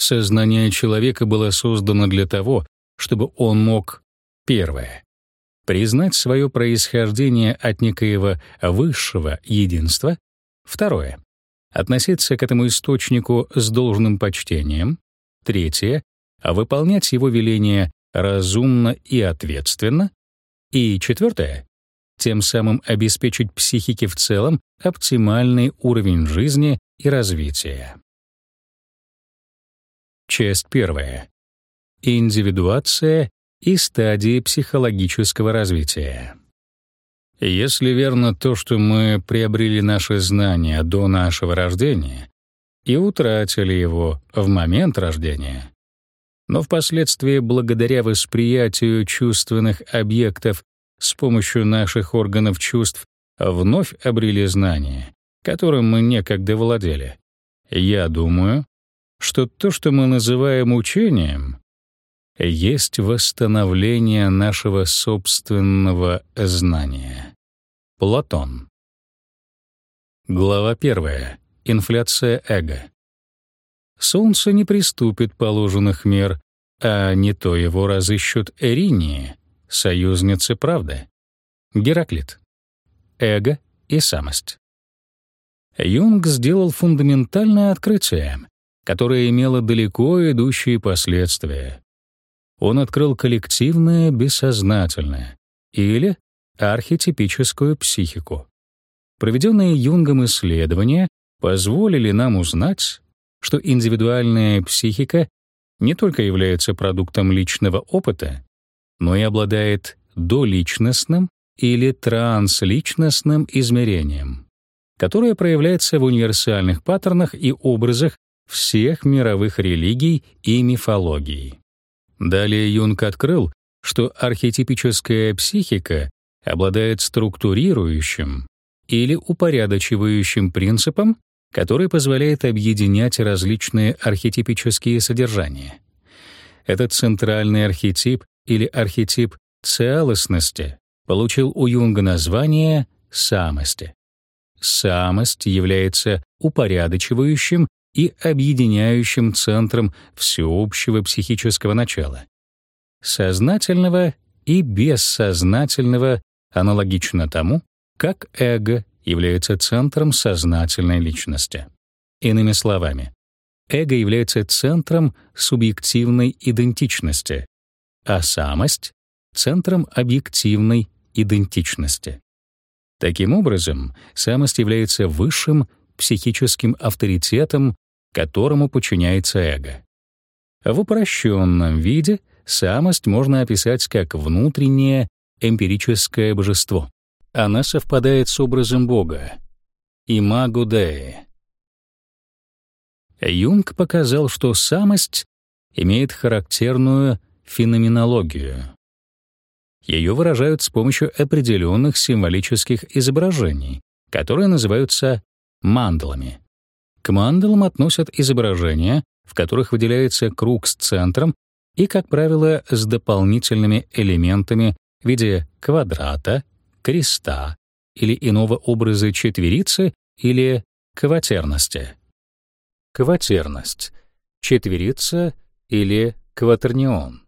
Сознание человека было создано для того, чтобы он мог первое признать свое происхождение от некоего высшего единства, второе относиться к этому источнику с должным почтением, третье выполнять его веления разумно и ответственно, и четвертое тем самым обеспечить психике в целом оптимальный уровень жизни и развития. Часть первая. Индивидуация и стадии психологического развития. Если верно то, что мы приобрели наши знания до нашего рождения и утратили его в момент рождения, но впоследствии благодаря восприятию чувственных объектов с помощью наших органов чувств вновь обрели знания, которым мы некогда владели. Я думаю, что то, что мы называем учением, есть восстановление нашего собственного знания. Платон. Глава первая. Инфляция эго. Солнце не приступит положенных мер, а не то его разыщут Эринии, союзницы правды. Гераклит. Эго и самость. Юнг сделал фундаментальное открытие, которое имело далеко идущие последствия. Он открыл коллективное бессознательное или архетипическую психику. Проведенные Юнгом исследования позволили нам узнать, что индивидуальная психика не только является продуктом личного опыта, но и обладает доличностным или трансличностным измерением, которое проявляется в универсальных паттернах и образах всех мировых религий и мифологий. Далее Юнг открыл, что архетипическая психика обладает структурирующим или упорядочивающим принципом, который позволяет объединять различные архетипические содержания. Этот центральный архетип или архетип целостности получил у Юнга название самости. Самость является упорядочивающим и объединяющим центром всеобщего психического начала. Сознательного и бессознательного аналогично тому, как эго является центром сознательной личности. Иными словами, эго является центром субъективной идентичности, а самость — центром объективной идентичности. Таким образом, самость является высшим психическим авторитетом, которому подчиняется эго. В упрощенном виде самость можно описать как внутреннее эмпирическое божество. Она совпадает с образом Бога — имаго Деи. Юнг показал, что самость имеет характерную феноменологию. Ее выражают с помощью определенных символических изображений, которые называются мандалами. К мандалам относят изображения, в которых выделяется круг с центром и, как правило, с дополнительными элементами в виде квадрата, креста или иного образа четверицы или кватерности. Кватерность — четверица или кватернион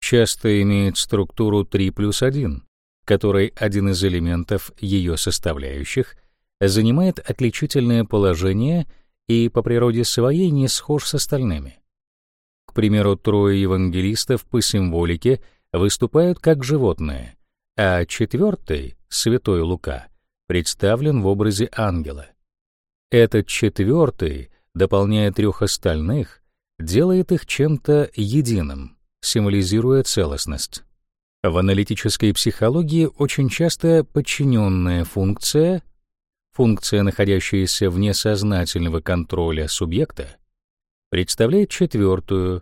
часто имеет структуру 3 плюс 1, которой один из элементов ее составляющих занимает отличительное положение и по природе своей не схож с остальными. К примеру, трое евангелистов по символике выступают как животные, а четвертый, святой Лука, представлен в образе ангела. Этот четвертый, дополняя трех остальных, делает их чем-то единым — символизируя целостность. В аналитической психологии очень часто подчиненная функция, функция, находящаяся вне сознательного контроля субъекта, представляет четвертую,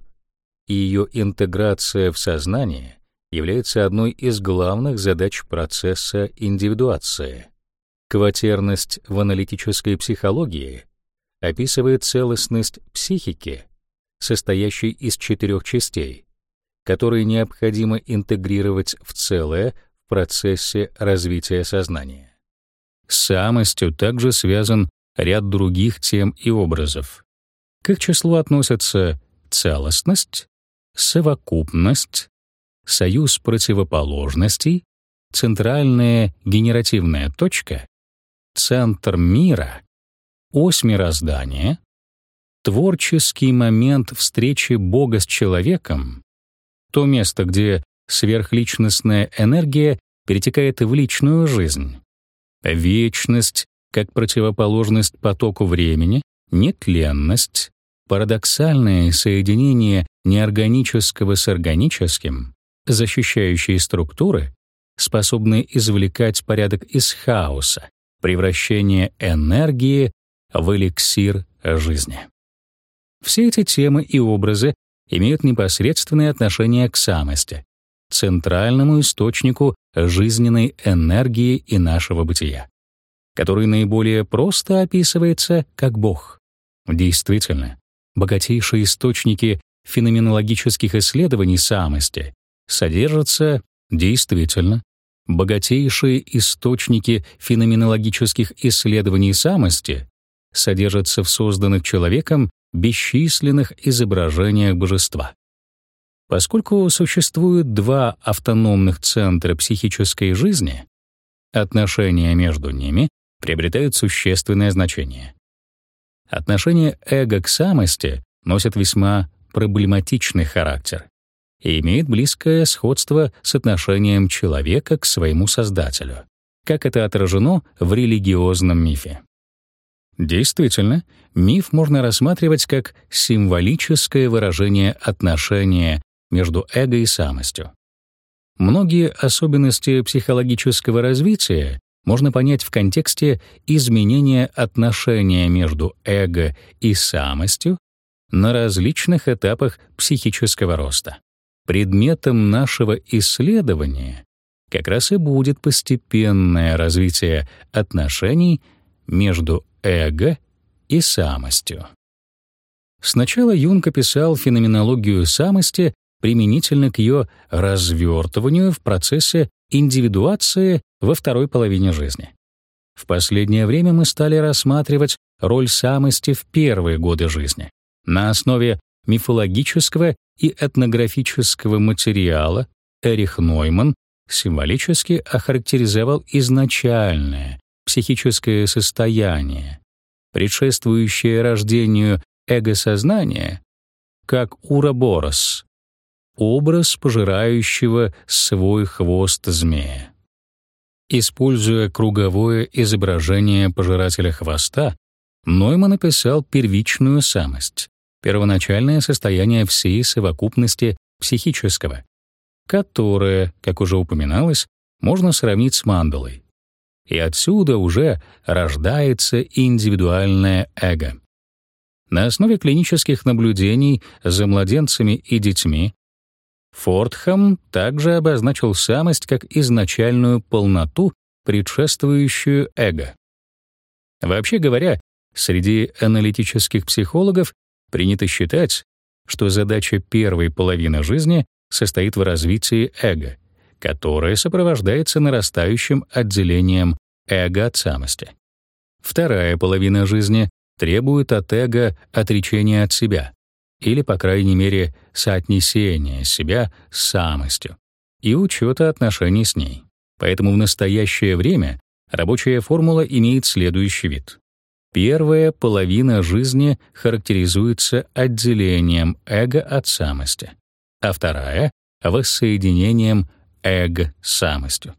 и ее интеграция в сознание является одной из главных задач процесса индивидуации. Кватерность в аналитической психологии описывает целостность психики, состоящей из четырех частей, которые необходимо интегрировать в целое в процессе развития сознания. С самостью также связан ряд других тем и образов. К их числу относятся целостность, совокупность, союз противоположностей, центральная генеративная точка, центр мира, ось мироздания, творческий момент встречи Бога с человеком, то место, где сверхличностная энергия перетекает в личную жизнь, вечность как противоположность потоку времени, нетленность, парадоксальное соединение неорганического с органическим, защищающие структуры, способные извлекать порядок из хаоса, превращение энергии в эликсир жизни. Все эти темы и образы имеют непосредственное отношение к самости, центральному источнику жизненной энергии и нашего бытия, который наиболее просто описывается как Бог. Действительно, богатейшие источники феноменологических исследований самости содержатся действительно богатейшие источники феноменологических исследований самости содержатся в созданных человеком бесчисленных изображениях божества. Поскольку существует два автономных центра психической жизни, отношения между ними приобретают существенное значение. Отношение эго к самости носит весьма проблематичный характер и имеет близкое сходство с отношением человека к своему создателю, как это отражено в религиозном мифе. Действительно, миф можно рассматривать как символическое выражение отношения между эго и самостью. Многие особенности психологического развития можно понять в контексте изменения отношения между эго и самостью на различных этапах психического роста. Предметом нашего исследования как раз и будет постепенное развитие отношений между эго и самостью. Сначала Юнг описал феноменологию самости применительно к ее развертыванию в процессе индивидуации во второй половине жизни. В последнее время мы стали рассматривать роль самости в первые годы жизни на основе мифологического и этнографического материала Эрих Нойман символически охарактеризовал изначальное психическое состояние, предшествующее рождению эго-сознания, как уроборос, образ пожирающего свой хвост змея. Используя круговое изображение пожирателя хвоста, Нойман описал первичную самость, первоначальное состояние всей совокупности психического, которое, как уже упоминалось, можно сравнить с мандалой. И отсюда уже рождается индивидуальное эго. На основе клинических наблюдений за младенцами и детьми Фордхам также обозначил самость как изначальную полноту, предшествующую эго. Вообще говоря, среди аналитических психологов принято считать, что задача первой половины жизни состоит в развитии эго, которое сопровождается нарастающим отделением эго от самости. Вторая половина жизни требует от эго отречения от себя, или, по крайней мере, соотнесения себя с самостью и учета отношений с ней. Поэтому в настоящее время рабочая формула имеет следующий вид. Первая половина жизни характеризуется отделением эго от самости, а вторая — воссоединением эго с самостью.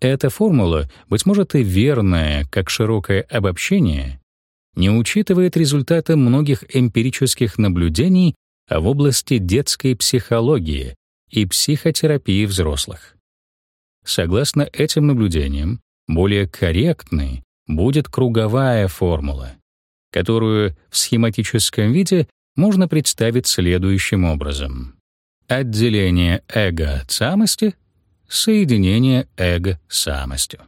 Эта формула, быть может и верная, как широкое обобщение, не учитывает результаты многих эмпирических наблюдений в области детской психологии и психотерапии взрослых. Согласно этим наблюдениям, более корректной будет круговая формула, которую в схематическом виде можно представить следующим образом. Отделение эго от самости, соединение эго с самостью.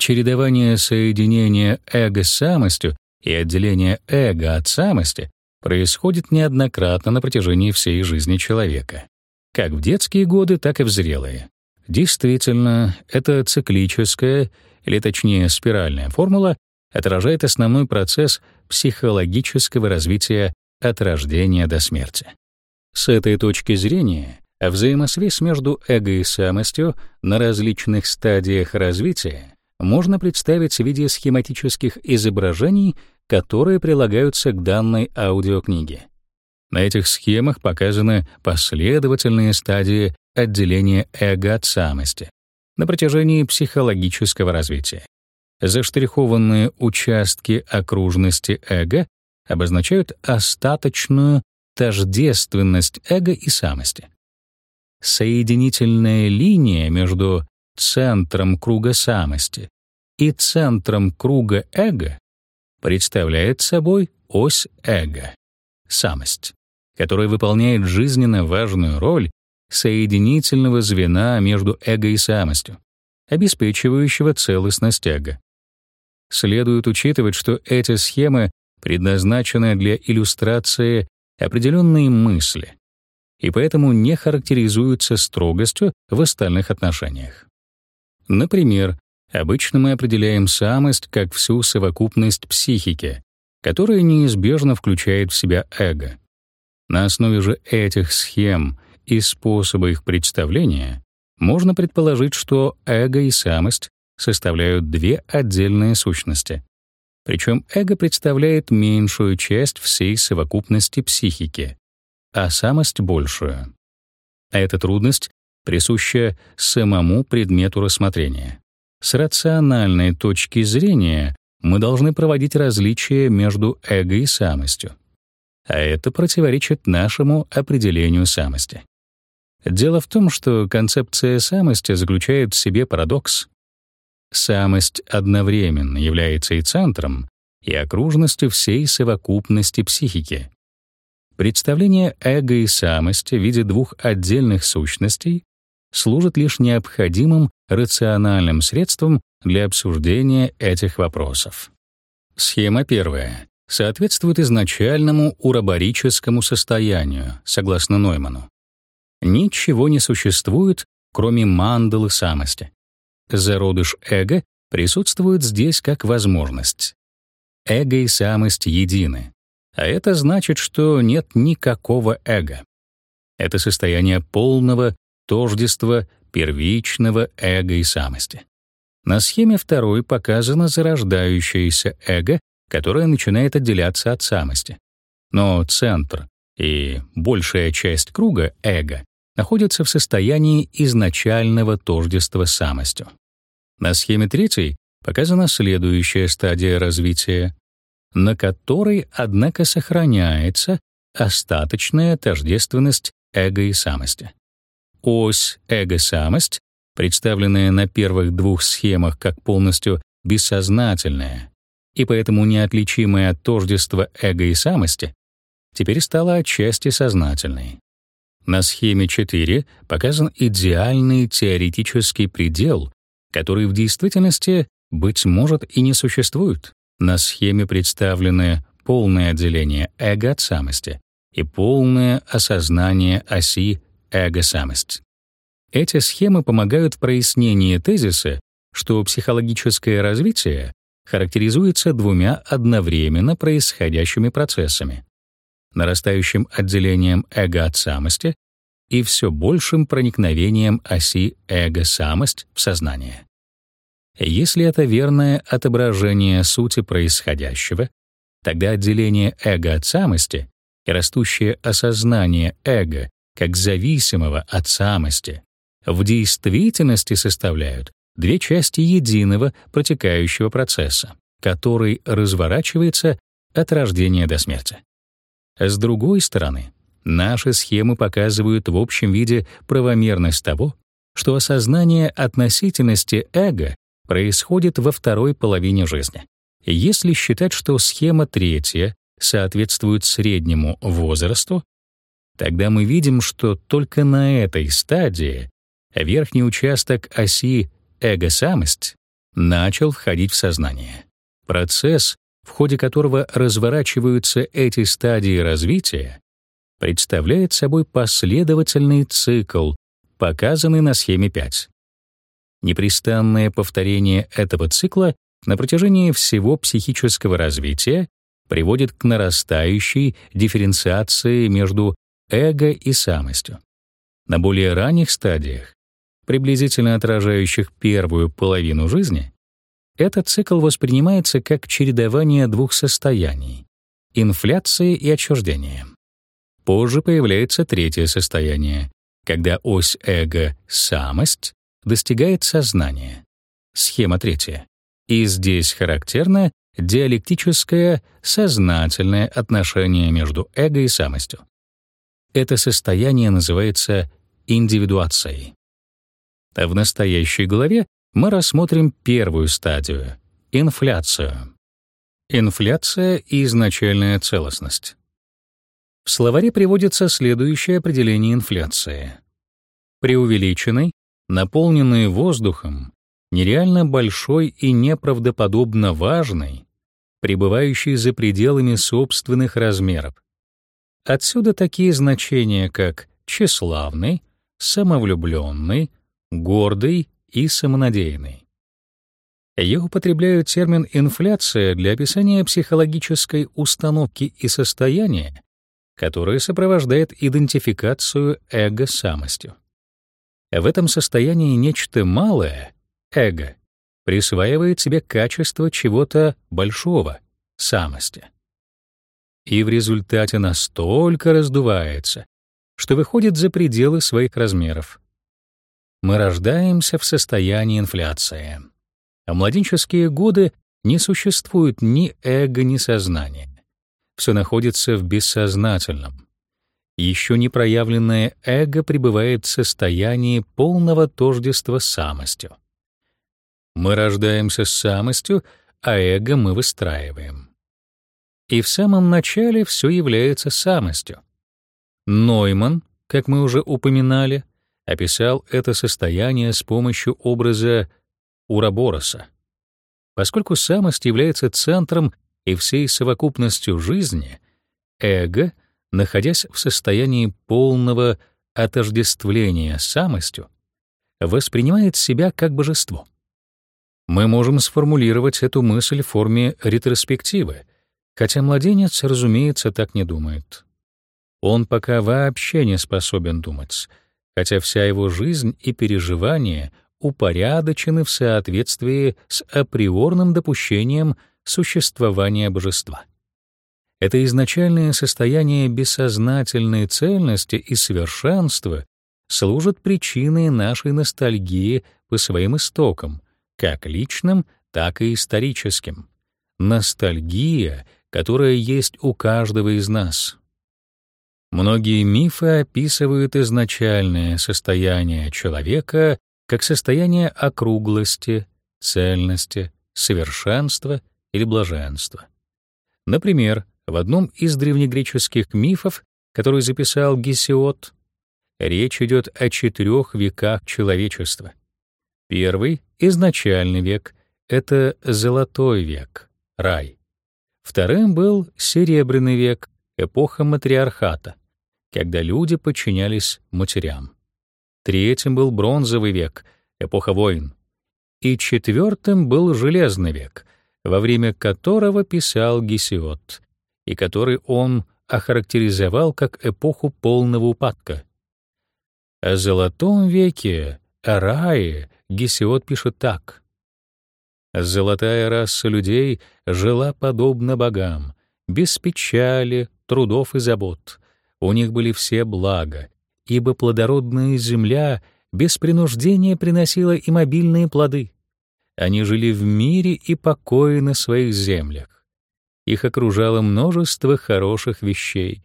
Чередование соединения эго с самостью и отделения эго от самости происходит неоднократно на протяжении всей жизни человека, как в детские годы, так и в зрелые. Действительно, эта циклическая, или точнее спиральная формула отражает основной процесс психологического развития от рождения до смерти. С этой точки зрения взаимосвязь между эго и самостью на различных стадиях развития можно представить в виде схематических изображений, которые прилагаются к данной аудиокниге. На этих схемах показаны последовательные стадии отделения эго от самости на протяжении психологического развития. Заштрихованные участки окружности эго обозначают остаточную тождественность эго и самости. Соединительная линия между центром круга самости и центром круга эго представляет собой ось эго — самость, которая выполняет жизненно важную роль соединительного звена между эго и самостью, обеспечивающего целостность эго. Следует учитывать, что эти схемы предназначены для иллюстрации определенной мысли и поэтому не характеризуются строгостью в остальных отношениях. Например, обычно мы определяем самость как всю совокупность психики, которая неизбежно включает в себя эго. На основе же этих схем и способа их представления можно предположить, что эго и самость составляют две отдельные сущности. Причем эго представляет меньшую часть всей совокупности психики, а самость — большую. Эта трудность присуща самому предмету рассмотрения. С рациональной точки зрения мы должны проводить различия между эго и самостью. А это противоречит нашему определению самости. Дело в том, что концепция самости заключает в себе парадокс. Самость одновременно является и центром, и окружностью всей совокупности психики. Представление эго и самости в виде двух отдельных сущностей служит лишь необходимым рациональным средством для обсуждения этих вопросов. Схема первая соответствует изначальному урабарическому состоянию, согласно Нойману. Ничего не существует, кроме мандалы самости. Зародыш эго присутствует здесь как возможность. Эго и самость едины, а это значит, что нет никакого эго. Это состояние полного тождества первичного эго и самости. На схеме второй показано зарождающееся эго, которое начинает отделяться от самости. Но центр и большая часть круга эго находятся в состоянии изначального тождества самостью. На схеме третьей показана следующая стадия развития, на которой, однако, сохраняется остаточная тождественность эго и самости. Ось эго-самость, представленная на первых двух схемах как полностью бессознательная и поэтому неотличимая от тождества эго и самости, теперь стала отчасти сознательной. На схеме 4 показан идеальный теоретический предел, который в действительности, быть может, и не существует. На схеме представлены полное отделение эго от самости и полное осознание оси эго-самость. Эти схемы помогают в прояснении тезиса, что психологическое развитие характеризуется двумя одновременно происходящими процессами нарастающим отделением эго от самости и все большим проникновением оси эго-самость в сознание. Если это верное отображение сути происходящего, тогда отделение эго от самости и растущее осознание эго как зависимого от самости в действительности составляют две части единого протекающего процесса, который разворачивается от рождения до смерти. С другой стороны, наши схемы показывают в общем виде правомерность того, что осознание относительности эго происходит во второй половине жизни. Если считать, что схема третья соответствует среднему возрасту, тогда мы видим, что только на этой стадии верхний участок оси эго-самость начал входить в сознание. Процесс, в ходе которого разворачиваются эти стадии развития, представляет собой последовательный цикл, показанный на схеме 5. Непрестанное повторение этого цикла на протяжении всего психического развития приводит к нарастающей дифференциации между эго и самостью. На более ранних стадиях, приблизительно отражающих первую половину жизни, этот цикл воспринимается как чередование двух состояний — инфляции и отчуждения. Позже появляется третье состояние, когда ось эго — самость — достигает сознания. Схема третья. И здесь характерно диалектическое сознательное отношение между эго и самостью. Это состояние называется индивидуацией. В настоящей главе мы рассмотрим первую стадию — инфляцию. Инфляция и изначальная целостность. В словаре приводится следующее определение инфляции. Преувеличенный, наполненный воздухом, нереально большой и неправдоподобно важный, пребывающий за пределами собственных размеров. Отсюда такие значения, как тщеславный, самовлюбленный, гордый и самонадеянный. Я употребляю термин «инфляция» для описания психологической установки и состояния, которое сопровождает идентификацию эго-самостью. В этом состоянии нечто малое, эго, присваивает себе качество чего-то большого, самости. И в результате настолько раздувается, что выходит за пределы своих размеров. Мы рождаемся в состоянии инфляции. А младенческие годы не существует ни эго, ни сознания. Все находится в бессознательном. Еще не проявленное эго пребывает в состоянии полного тождества с самостью. Мы рождаемся с самостью, а эго мы выстраиваем. И в самом начале все является самостью. Нойман, как мы уже упоминали, описал это состояние с помощью образа Урабороса. Поскольку самость является центром и всей совокупностью жизни, эго, находясь в состоянии полного отождествления самостью, воспринимает себя как божество. Мы можем сформулировать эту мысль в форме ретроспективы, хотя младенец, разумеется, так не думает. Он пока вообще не способен думать, хотя вся его жизнь и переживания упорядочены в соответствии с априорным допущением существования божества. Это изначальное состояние бессознательной цельности и совершенства служит причиной нашей ностальгии по своим истокам — как личным, так и историческим. Ностальгия, которая есть у каждого из нас. Многие мифы описывают изначальное состояние человека как состояние округлости, цельности, совершенства или блаженства. Например, в одном из древнегреческих мифов, который записал Гесиод, речь идет о четырех веках человечества. Первый — изначальный век, это золотой век, рай. Вторым был серебряный век, эпоха матриархата, когда люди подчинялись матерям. Третьим был бронзовый век, эпоха войн. И четвертым был железный век, во время которого писал Гесиод, и который он охарактеризовал как эпоху полного упадка. О золотом веке, о рае Гесиод пишет так. «Золотая раса людей жила подобно богам, без печали, трудов и забот. У них были все блага, ибо плодородная земля без принуждения приносила им обильные плоды. Они жили в мире и покое на своих землях. Их окружало множество хороших вещей.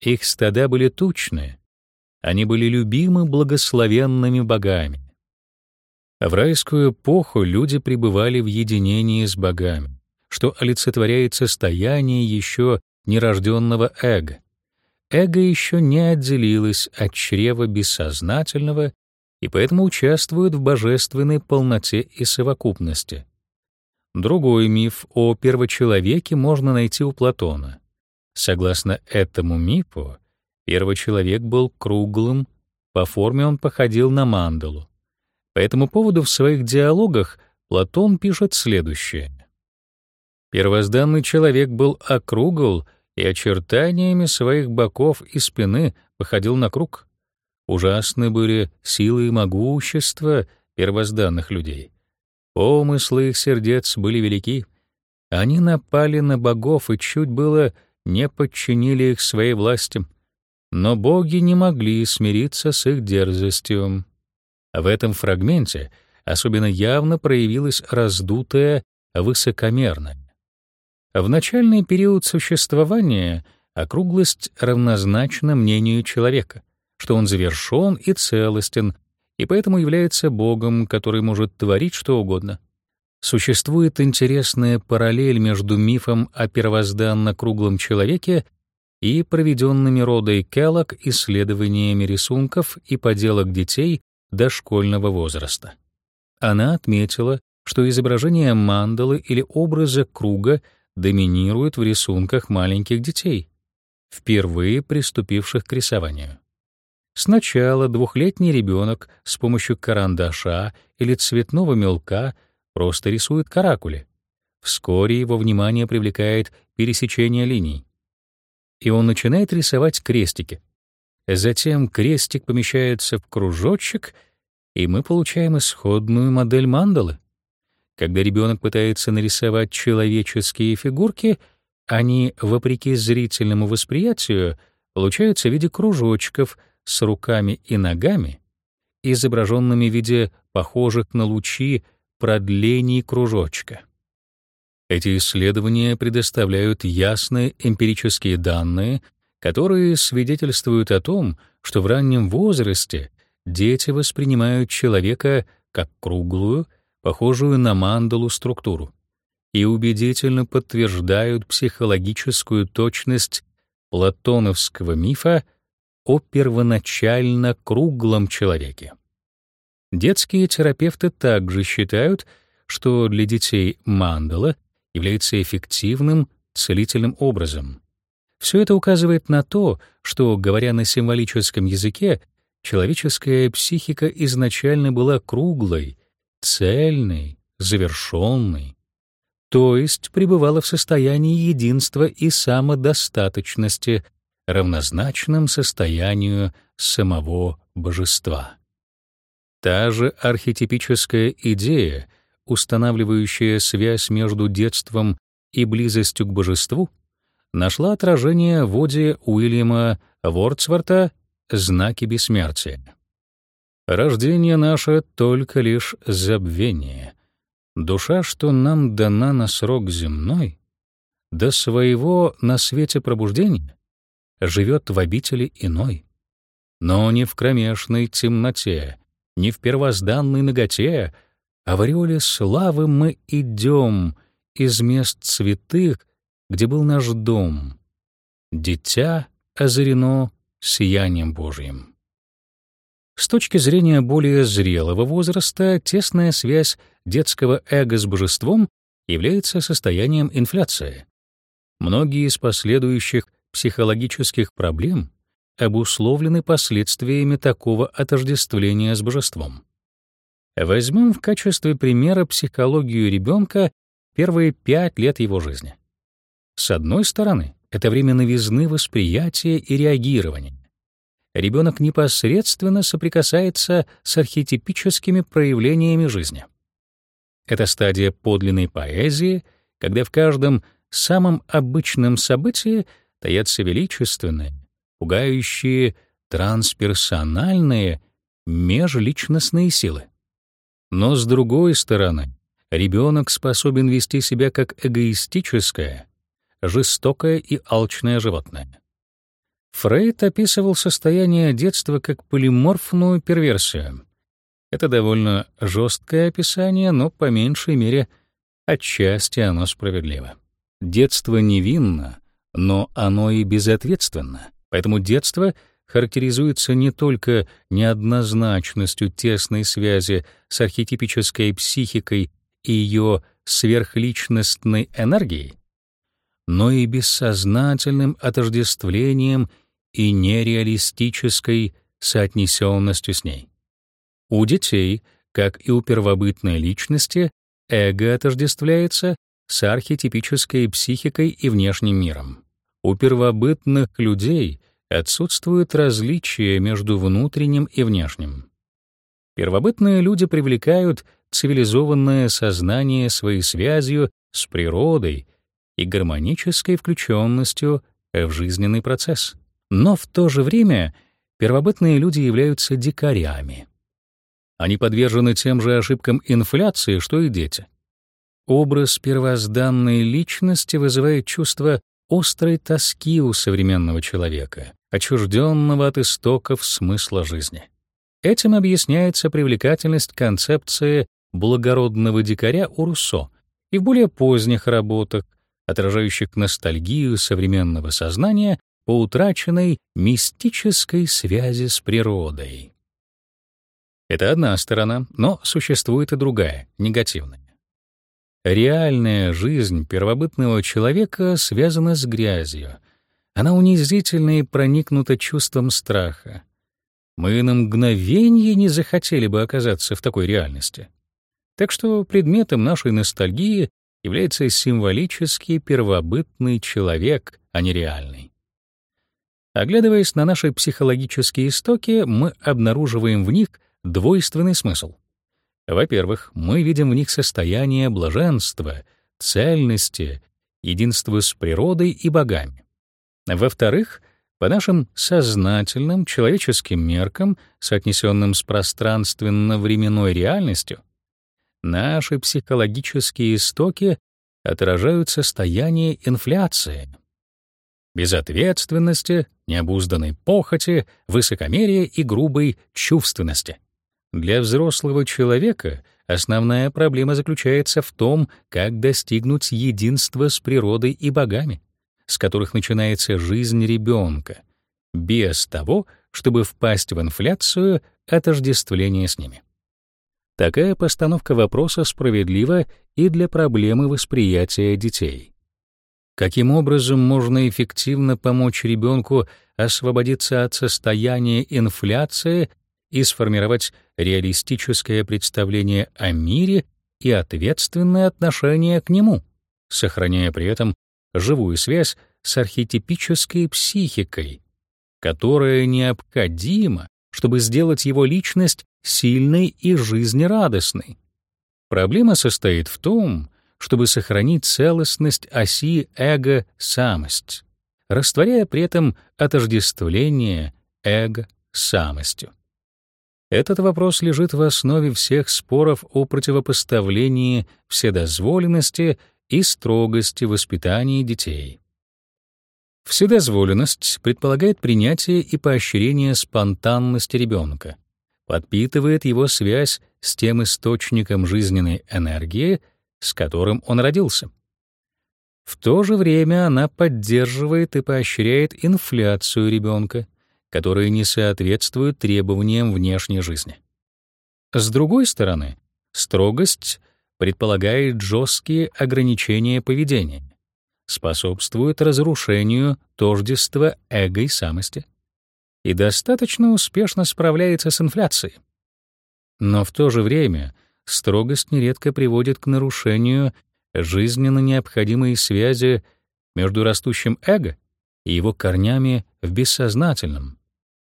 Их стада были тучные. Они были любимы благословенными богами. В райскую эпоху люди пребывали в единении с богами, что олицетворяет состояние еще нерожденного эго. Эго еще не отделилось от чрева бессознательного и поэтому участвует в божественной полноте и совокупности. Другой миф о первочеловеке можно найти у Платона. Согласно этому мифу, первый человек был круглым, по форме он походил на мандалу. По этому поводу в своих диалогах Платон пишет следующее. Первозданный человек был округл и очертаниями своих боков и спины походил на круг. Ужасны были силы и могущество первозданных людей. Помыслы их сердец были велики. Они напали на богов и чуть было не подчинили их своей власти. Но боги не могли смириться с их дерзостью. В этом фрагменте особенно явно проявилась раздутая высокомерная. В начальный период существования округлость равнозначна мнению человека, что он завершен и целостен, и поэтому является Богом, который может творить что угодно. Существует интересная параллель между мифом о первозданно круглом человеке и проведенными Родой Келлок исследованиями рисунков и поделок детей дошкольного возраста. Она отметила, что изображение мандалы или образа круга доминирует в рисунках маленьких детей, впервые приступивших к рисованию. Сначала двухлетний ребенок с помощью карандаша или цветного мелка просто рисует каракули. Вскоре его внимание привлекает пересечение линий. И он начинает рисовать крестики. Затем крестик помещается в кружочек, и мы получаем исходную модель мандалы. Когда ребенок пытается нарисовать человеческие фигурки, они, вопреки зрительному восприятию, получаются в виде кружочков с руками и ногами, изображенными в виде похожих на лучи продлений кружочка. Эти исследования предоставляют ясные эмпирические данные, которые свидетельствуют о том, что в раннем возрасте дети воспринимают человека как круглую, похожую на мандалу структуру, и убедительно подтверждают психологическую точность платоновского мифа о первоначально круглом человеке. Детские терапевты также считают, что для детей мандала является эффективным целительным образом. Все это указывает на то, что, говоря на символическом языке, человеческая психика изначально была круглой, цельной, завершенной, то есть пребывала в состоянии единства и самодостаточности, равнозначном состоянию самого божества. Та же архетипическая идея, устанавливающая связь между детством и близостью к божеству, нашла отражение в оде Уильяма Вордсворта «Знаки бессмертия». Рождение наше — только лишь забвение. Душа, что нам дана на срок земной, до своего на свете пробуждения, живет в обители иной. Но не в кромешной темноте, не в первозданной наготе, а в ореоле славы мы идем из мест святых, где был наш дом. Дитя озарено сиянием Божьим. С точки зрения более зрелого возраста, тесная связь детского эго с божеством является состоянием инфляции. Многие из последующих психологических проблем обусловлены последствиями такого отождествления с божеством. Возьмем в качестве примера психологию ребенка первые пять лет его жизни. С одной стороны, это время новизны восприятия и реагирования ребенок непосредственно соприкасается с архетипическими проявлениями жизни. Это стадия подлинной поэзии, когда в каждом самом обычном событии таятся величественные, пугающие, трансперсональные, межличностные силы. Но с другой стороны, ребенок способен вести себя как эгоистическое, жестокое и алчное животное. Фрейд описывал состояние детства как полиморфную перверсию. Это довольно жесткое описание, но по меньшей мере отчасти оно справедливо. Детство невинно, но оно и безответственно. Поэтому детство характеризуется не только неоднозначностью тесной связи с архетипической психикой и ее сверхличностной энергией, но и бессознательным отождествлением и нереалистической соотнесенностью с ней. У детей, как и у первобытной личности, эго отождествляется с архетипической психикой и внешним миром. У первобытных людей отсутствует различие между внутренним и внешним. Первобытные люди привлекают цивилизованное сознание своей связью с природой и гармонической включенностью в жизненный процесс. Но в то же время первобытные люди являются дикарями. Они подвержены тем же ошибкам инфляции, что и дети. Образ первозданной личности вызывает чувство острой тоски у современного человека, отчужденного от истоков смысла жизни. Этим объясняется привлекательность концепции благородного дикаря у Руссо и в более поздних работах, отражающих ностальгию современного сознания по утраченной мистической связи с природой. Это одна сторона, но существует и другая, негативная. Реальная жизнь первобытного человека связана с грязью. Она унизительна и проникнута чувством страха. Мы на мгновение не захотели бы оказаться в такой реальности. Так что предметом нашей ностальгии является символический первобытный человек, а не реальный. Оглядываясь на наши психологические истоки, мы обнаруживаем в них двойственный смысл. Во-первых, мы видим в них состояние блаженства, цельности, единства с природой и богами. Во-вторых, по нашим сознательным человеческим меркам, соотнесенным с пространственно-временной реальностью, наши психологические истоки отражают состояние инфляции, безответственности, необузданной похоти, высокомерия и грубой чувственности. Для взрослого человека основная проблема заключается в том, как достигнуть единства с природой и богами, с которых начинается жизнь ребенка, без того, чтобы впасть в инфляцию отождествления с ними. Такая постановка вопроса справедлива и для проблемы восприятия детей. Каким образом можно эффективно помочь ребенку освободиться от состояния инфляции и сформировать реалистическое представление о мире и ответственное отношение к нему, сохраняя при этом живую связь с архетипической психикой, которая необходима, чтобы сделать его личность сильной и жизнерадостной. Проблема состоит в том, чтобы сохранить целостность оси эго-самость, растворяя при этом отождествление эго самостью. Этот вопрос лежит в основе всех споров о противопоставлении вседозволенности и строгости воспитания детей. Вседозволенность предполагает принятие и поощрение спонтанности ребенка, подпитывает его связь с тем источником жизненной энергии, с которым он родился. В то же время она поддерживает и поощряет инфляцию ребенка, которая не соответствует требованиям внешней жизни. С другой стороны, строгость предполагает жесткие ограничения поведения, способствует разрушению тождества эго и самости и достаточно успешно справляется с инфляцией. Но в то же время строгость нередко приводит к нарушению жизненно необходимой связи между растущим эго и его корнями в бессознательном.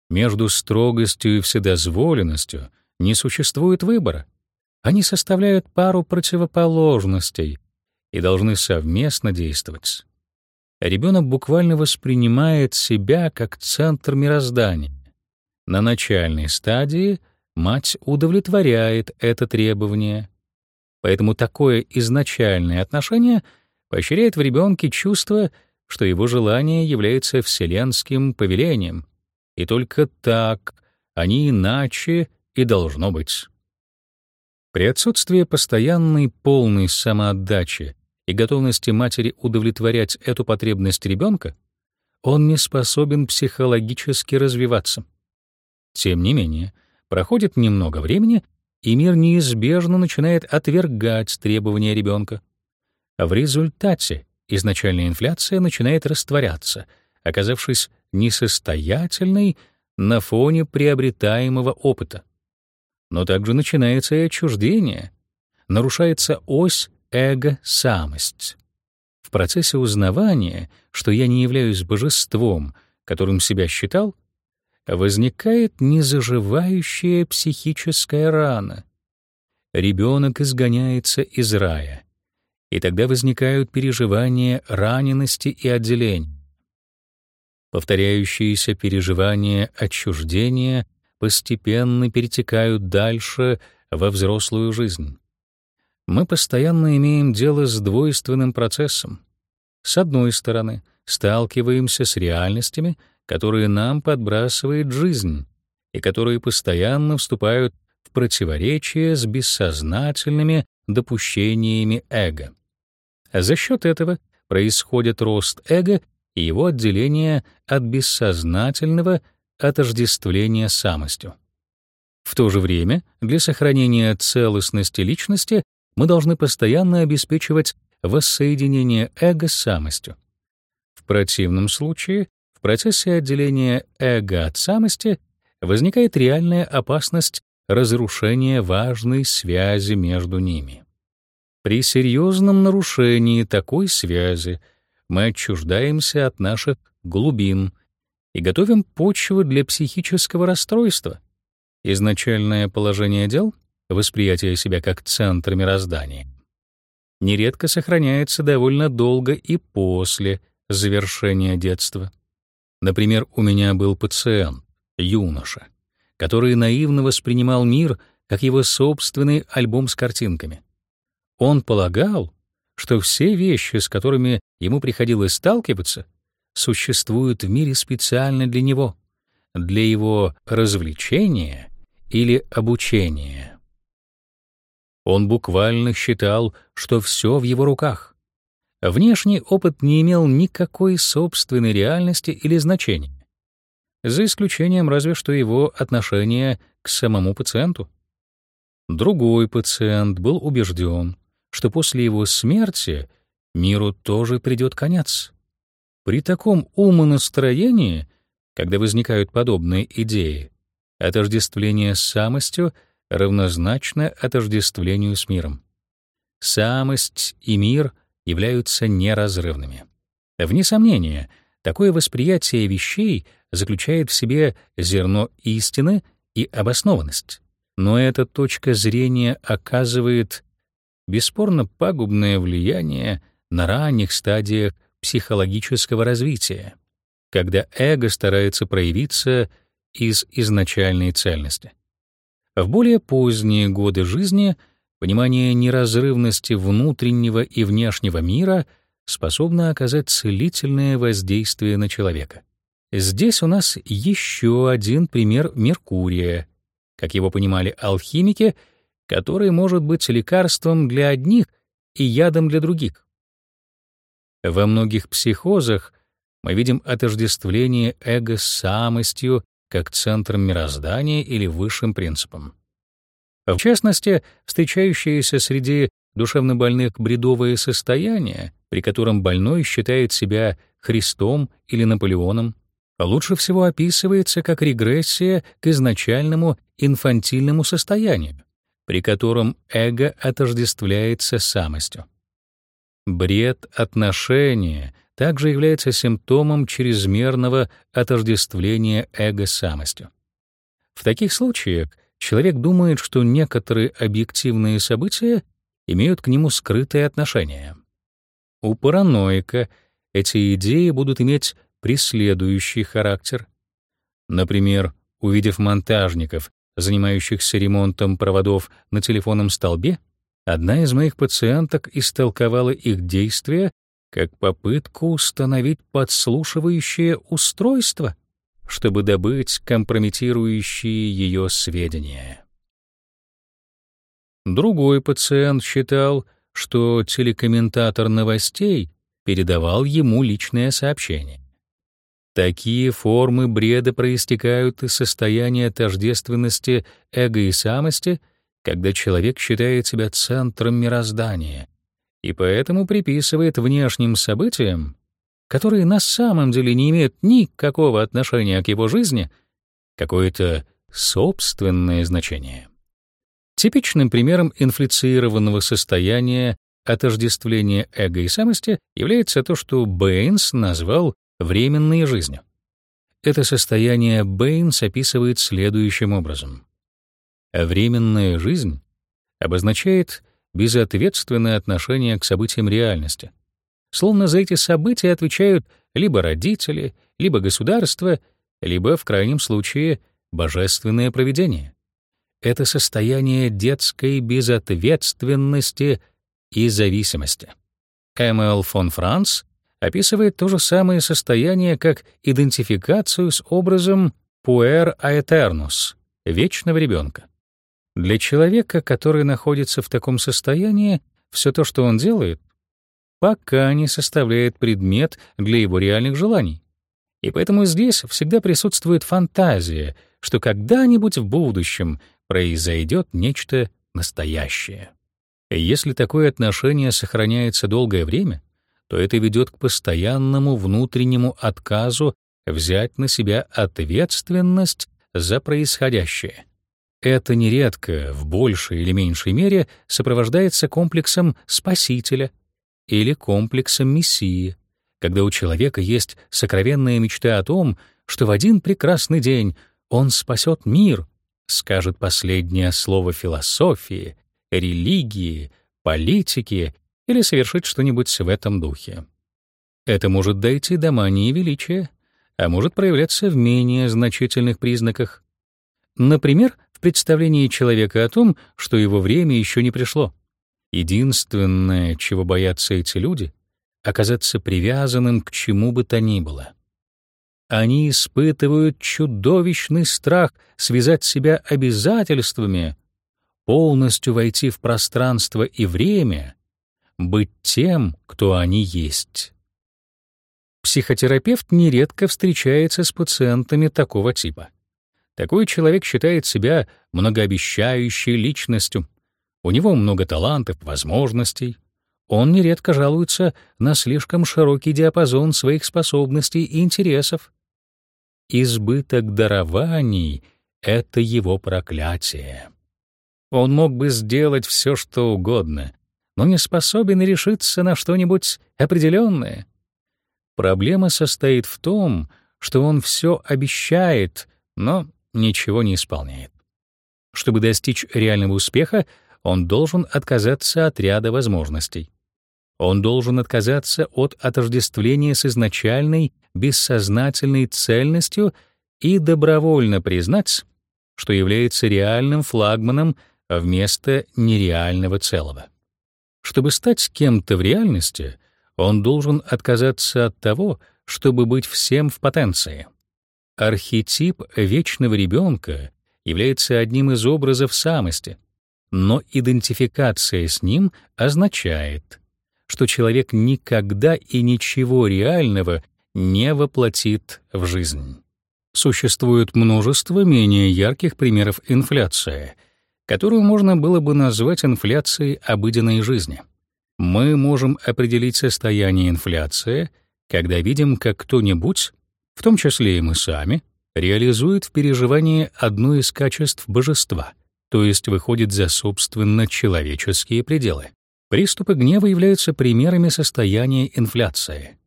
Между строгостью и вседозволенностью не существует выбора. Они составляют пару противоположностей и должны совместно действовать ребенок буквально воспринимает себя как центр мироздания. На начальной стадии мать удовлетворяет это требование. Поэтому такое изначальное отношение поощряет в ребенке чувство, что его желание является вселенским повелением, и только так, а не иначе и должно быть. При отсутствии постоянной полной самоотдачи и готовности матери удовлетворять эту потребность ребенка, он не способен психологически развиваться. Тем не менее, проходит немного времени, и мир неизбежно начинает отвергать требования ребенка. В результате изначальная инфляция начинает растворяться, оказавшись несостоятельной на фоне приобретаемого опыта. Но также начинается и отчуждение, нарушается ось эго-самость. В процессе узнавания, что я не являюсь божеством, которым себя считал, возникает незаживающая психическая рана. Ребенок изгоняется из рая, и тогда возникают переживания ранености и отделения. Повторяющиеся переживания отчуждения постепенно перетекают дальше во взрослую жизнь. Мы постоянно имеем дело с двойственным процессом. С одной стороны, сталкиваемся с реальностями, которые нам подбрасывает жизнь и которые постоянно вступают в противоречие с бессознательными допущениями эго. За счет этого происходит рост эго и его отделение от бессознательного отождествления самостью. В то же время для сохранения целостности личности мы должны постоянно обеспечивать воссоединение эго с самостью. В противном случае в процессе отделения эго от самости возникает реальная опасность разрушения важной связи между ними. При серьезном нарушении такой связи мы отчуждаемся от наших глубин и готовим почву для психического расстройства. Изначальное положение дел, восприятие себя как центра мироздания, нередко сохраняется довольно долго и после завершения детства. Например, у меня был пациент, юноша, который наивно воспринимал мир как его собственный альбом с картинками. Он полагал, что все вещи, с которыми ему приходилось сталкиваться, существуют в мире специально для него, для его развлечения или обучения. Он буквально считал, что все в его руках. Внешний опыт не имел никакой собственной реальности или значения, за исключением разве что его отношения к самому пациенту. Другой пациент был убежден, что после его смерти миру тоже придет конец. При таком умонастроении, когда возникают подобные идеи, отождествление с самостью равнозначно отождествлению с миром. Самость и мир являются неразрывными. Вне сомнения, такое восприятие вещей заключает в себе зерно истины и обоснованность. Но эта точка зрения оказывает бесспорно пагубное влияние на ранних стадиях психологического развития, когда эго старается проявиться из изначальной цельности. В более поздние годы жизни понимание неразрывности внутреннего и внешнего мира способно оказать целительное воздействие на человека. Здесь у нас еще один пример Меркурия, как его понимали алхимики — который может быть лекарством для одних и ядом для других. Во многих психозах мы видим отождествление эго с самостью как центром мироздания или высшим принципом. В частности, встречающееся среди душевнобольных бредовое состояние, при котором больной считает себя Христом или Наполеоном, лучше всего описывается как регрессия к изначальному инфантильному состоянию, при котором эго отождествляется самостью. Бред отношения также является симптомом чрезмерного отождествления эго самостью. В таких случаях человек думает, что некоторые объективные события имеют к нему скрытое отношение. У параноика эти идеи будут иметь преследующий характер. Например, увидев монтажников, занимающихся ремонтом проводов на телефонном столбе, одна из моих пациенток истолковала их действия как попытку установить подслушивающее устройство, чтобы добыть компрометирующие ее сведения. Другой пациент считал, что телекомментатор новостей передавал ему личное сообщение. Такие формы бреда проистекают из состояния тождественности эго и самости, когда человек считает себя центром мироздания и поэтому приписывает внешним событиям, которые на самом деле не имеют никакого отношения к его жизни, какое-то собственное значение. Типичным примером инфляцированного состояния отождествления эго и самости является то, что Бэйнс назвал временной жизнью. Это состояние Бэйнс описывает следующим образом. Временная жизнь обозначает безответственное отношение к событиям реальности. Словно за эти события отвечают либо родители, либо государство, либо, в крайнем случае, божественное провидение. Это состояние детской безответственности и зависимости. Эмэл фон Франц описывает то же самое состояние как идентификацию с образом puer aeternus — вечного ребенка. Для человека, который находится в таком состоянии, все то, что он делает, пока не составляет предмет для его реальных желаний. И поэтому здесь всегда присутствует фантазия, что когда-нибудь в будущем произойдет нечто настоящее. Если такое отношение сохраняется долгое время, то это ведет к постоянному внутреннему отказу взять на себя ответственность за происходящее. Это нередко, в большей или меньшей мере, сопровождается комплексом спасителя или комплексом мессии, когда у человека есть сокровенная мечта о том, что в один прекрасный день он спасет мир, скажет последнее слово философии, религии, политики или совершит что-нибудь в этом духе. Это может дойти до мании величия, а может проявляться в менее значительных признаках. Например, представлении человека о том, что его время еще не пришло. Единственное, чего боятся эти люди — оказаться привязанным к чему бы то ни было. Они испытывают чудовищный страх связать себя обязательствами, полностью войти в пространство и время, быть тем, кто они есть. Психотерапевт нередко встречается с пациентами такого типа. Такой человек считает себя многообещающей личностью. У него много талантов, возможностей. Он нередко жалуется на слишком широкий диапазон своих способностей и интересов. Избыток дарований — это его проклятие. Он мог бы сделать все, что угодно, но не способен решиться на что-нибудь определенное. Проблема состоит в том, что он все обещает, но ничего не исполняет. Чтобы достичь реального успеха, он должен отказаться от ряда возможностей. Он должен отказаться от отождествления с изначальной бессознательной цельностью и добровольно признать, что является реальным флагманом вместо нереального целого. Чтобы стать кем-то в реальности, он должен отказаться от того, чтобы быть всем в потенции. Архетип вечного ребенка является одним из образов самости, но идентификация с ним означает, что человек никогда и ничего реального не воплотит в жизнь. Существует множество менее ярких примеров инфляции — которую можно было бы назвать инфляцией обыденной жизни. Мы можем определить состояние инфляции, когда видим, как кто-нибудь, в том числе и мы сами, реализует в переживании одно из качеств божества, то есть выходит за собственно человеческие пределы. Приступы гнева являются примерами состояния инфляции.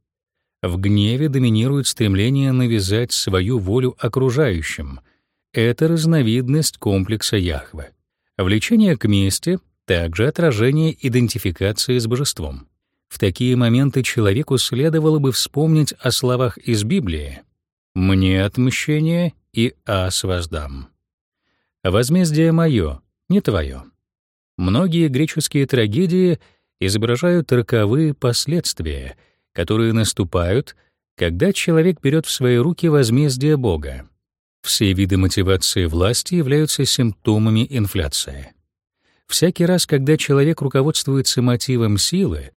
В гневе доминирует стремление навязать свою волю окружающим. Это разновидность комплекса Яхве. Влечение к мести — также отражение идентификации с божеством. В такие моменты человеку следовало бы вспомнить о словах из Библии «Мне отмщение и ас воздам». «Возмездие мое, не твое». Многие греческие трагедии изображают роковые последствия, которые наступают, когда человек берет в свои руки возмездие Бога. Все виды мотивации власти являются симптомами инфляции. Всякий раз, когда человек руководствуется мотивом силы,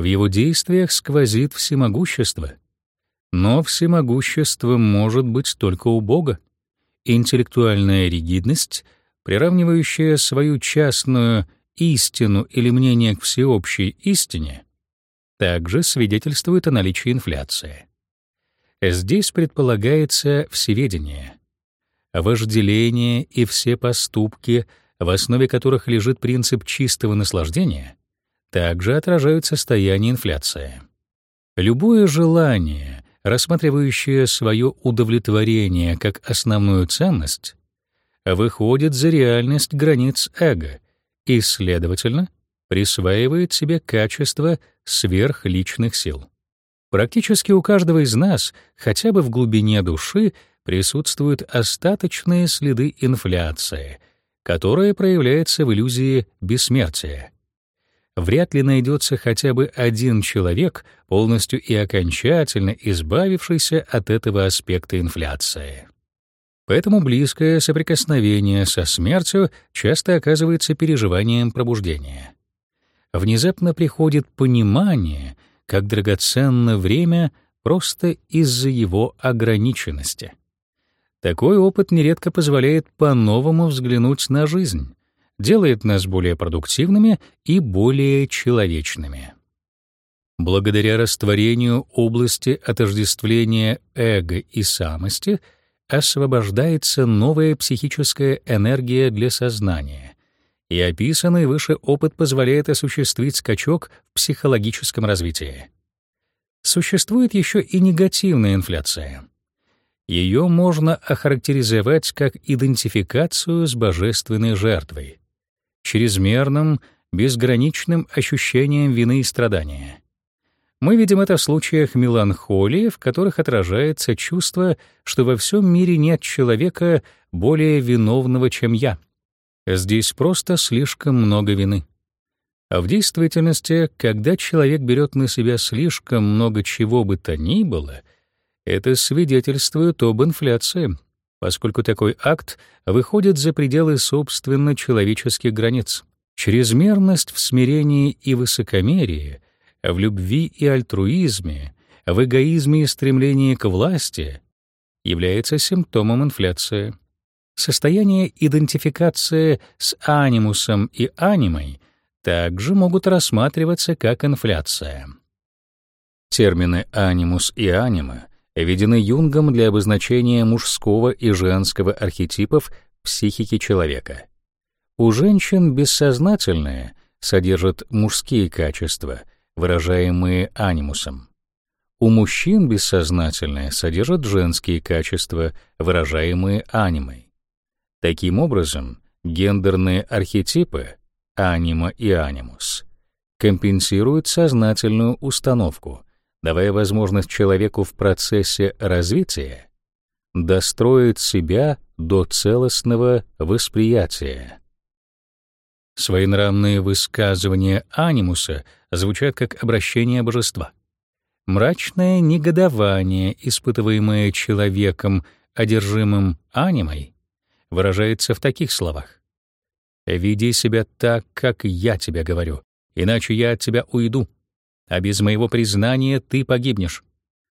в его действиях сквозит всемогущество. Но всемогущество может быть только у Бога. Интеллектуальная ригидность, приравнивающая свою частную истину или мнение к всеобщей истине, также свидетельствует о наличии инфляции. Здесь предполагается всеведение — вожделение и все поступки, в основе которых лежит принцип чистого наслаждения, также отражают состояние инфляции. Любое желание, рассматривающее свое удовлетворение как основную ценность, выходит за реальность границ эго и, следовательно, присваивает себе качество сверхличных сил. Практически у каждого из нас, хотя бы в глубине души, присутствуют остаточные следы инфляции, которая проявляется в иллюзии бессмертия. Вряд ли найдется хотя бы один человек, полностью и окончательно избавившийся от этого аспекта инфляции. Поэтому близкое соприкосновение со смертью часто оказывается переживанием пробуждения. Внезапно приходит понимание, как драгоценно время просто из-за его ограниченности. Такой опыт нередко позволяет по-новому взглянуть на жизнь, делает нас более продуктивными и более человечными. Благодаря растворению области отождествления эго и самости освобождается новая психическая энергия для сознания, и описанный выше опыт позволяет осуществить скачок в психологическом развитии. Существует еще и негативная инфляция — ее можно охарактеризовать как идентификацию с божественной жертвой, чрезмерным, безграничным ощущением вины и страдания. Мы видим это в случаях меланхолии, в которых отражается чувство, что во всем мире нет человека более виновного, чем я. Здесь просто слишком много вины. А в действительности, когда человек берет на себя слишком много чего бы то ни было — это свидетельствует об инфляции, поскольку такой акт выходит за пределы собственно человеческих границ. Чрезмерность в смирении и высокомерии, в любви и альтруизме, в эгоизме и стремлении к власти является симптомом инфляции. Состояние идентификации с анимусом и анимой также могут рассматриваться как инфляция. Термины анимус и анима введены Юнгом для обозначения мужского и женского архетипов психики человека. У женщин бессознательное содержит мужские качества, выражаемые анимусом. У мужчин бессознательное содержит женские качества, выражаемые анимой. Таким образом, гендерные архетипы анима и анимус компенсируют сознательную установку, давая возможность человеку в процессе развития достроить себя до целостного восприятия. Своенравные высказывания анимуса звучат как обращение божества. Мрачное негодование, испытываемое человеком, одержимым анимой, выражается в таких словах. «Веди себя так, как я тебе говорю, иначе я от тебя уйду а без моего признания ты погибнешь.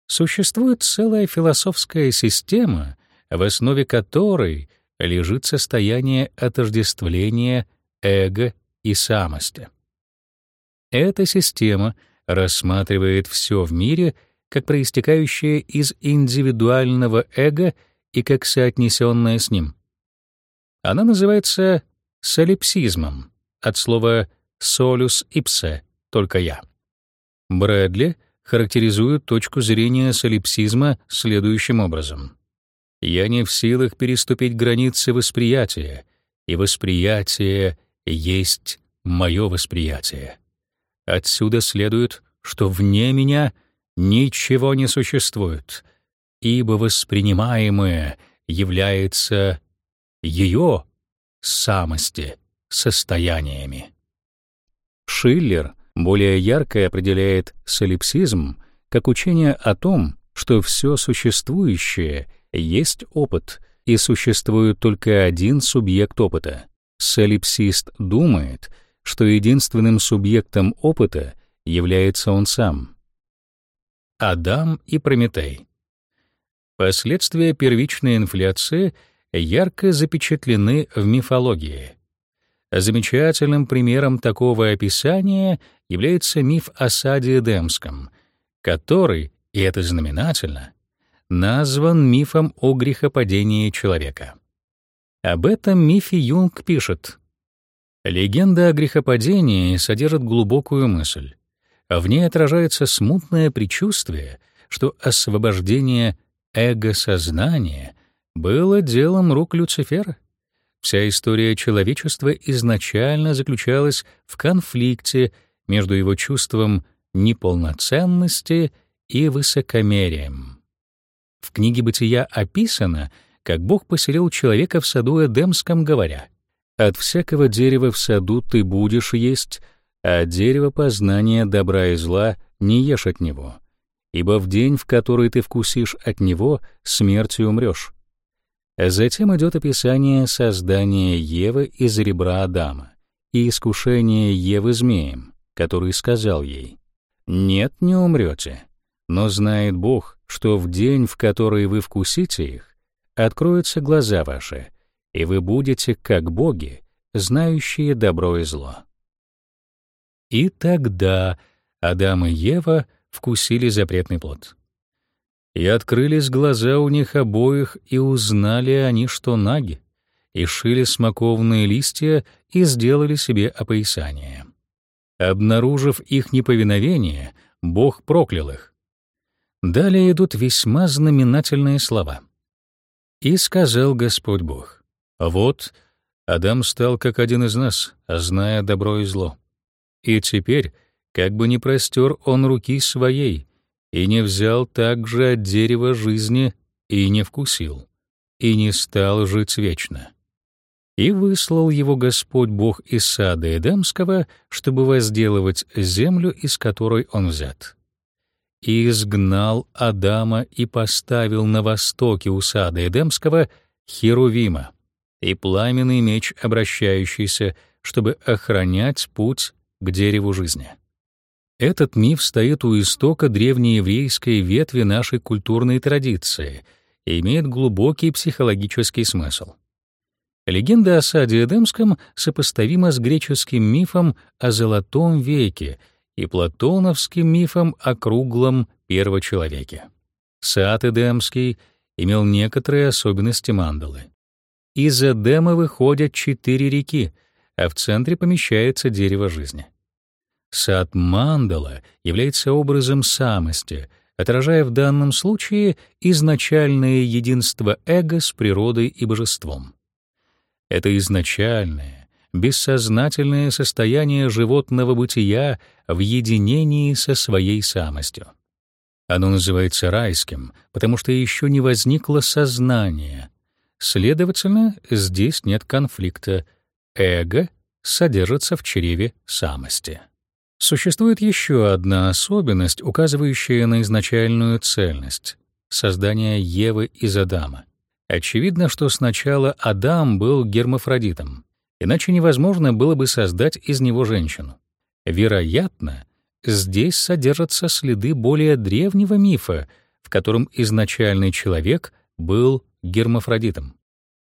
Существует целая философская система, в основе которой лежит состояние отождествления эго и самости. Эта система рассматривает все в мире как проистекающее из индивидуального эго и как соотнесенное с ним. Она называется солипсизмом, от слова «solus ipse» — «только я». Брэдли характеризует точку зрения солипсизма следующим образом. «Я не в силах переступить границы восприятия, и восприятие есть мое восприятие. Отсюда следует, что вне меня ничего не существует, ибо воспринимаемое является ее самости состояниями». Шиллер — более ярко определяет солипсизм как учение о том, что все существующее есть опыт, и существует только один субъект опыта. Солипсист думает, что единственным субъектом опыта является он сам. Адам и Прометей. Последствия первичной инфляции ярко запечатлены в мифологии. Замечательным примером такого описания является миф о саде Эдемском, который, и это знаменательно, назван мифом о грехопадении человека. Об этом мифе Юнг пишет: Легенда о грехопадении содержит глубокую мысль. В ней отражается смутное предчувствие, что освобождение эго-сознания было делом рук Люцифера. Вся история человечества изначально заключалась в конфликте между его чувством неполноценности и высокомерием. В книге «Бытия» описано, как Бог поселил человека в саду Эдемском, говоря, «От всякого дерева в саду ты будешь есть, а дерево познания добра и зла не ешь от него, ибо в день, в который ты вкусишь от него, смертью умрешь». Затем идет описание создания Евы из ребра Адама и искушения Евы змеем, который сказал ей, «Нет, не умрете, но знает Бог, что в день, в который вы вкусите их, откроются глаза ваши, и вы будете как боги, знающие добро и зло». И тогда Адам и Ева вкусили запретный плод. И открылись глаза у них обоих, и узнали они, что наги, и шили смоковные листья и сделали себе опоясание. Обнаружив их неповиновение, Бог проклял их. Далее идут весьма знаменательные слова. «И сказал Господь Бог, вот, Адам стал как один из нас, зная добро и зло. И теперь, как бы не простер он руки своей, и не взял также от дерева жизни и не вкусил, и не стал жить вечно. И выслал его Господь Бог из сада Эдемского, чтобы возделывать землю, из которой он взят. И изгнал Адама и поставил на востоке у сада Эдемского Херувима и пламенный меч, обращающийся, чтобы охранять путь к дереву жизни. Этот миф стоит у истока древнееврейской ветви нашей культурной традиции и имеет глубокий психологический смысл. Легенда о саде Эдемском сопоставима с греческим мифом о Золотом веке и платоновским мифом о круглом первочеловеке. Сад Эдемский имел некоторые особенности мандалы. Из Эдема выходят четыре реки, а в центре помещается дерево жизни. Сад мандала является образом самости, отражая в данном случае изначальное единство эго с природой и божеством. Это изначальное, бессознательное состояние животного бытия в единении со своей самостью. Оно называется райским, потому что еще не возникло сознания. Следовательно, здесь нет конфликта. Эго содержится в чреве самости. Существует еще одна особенность, указывающая на изначальную цельность — создание Евы из Адама. Очевидно, что сначала Адам был гермафродитом, иначе невозможно было бы создать из него женщину. Вероятно, здесь содержатся следы более древнего мифа, в котором изначальный человек был гермафродитом.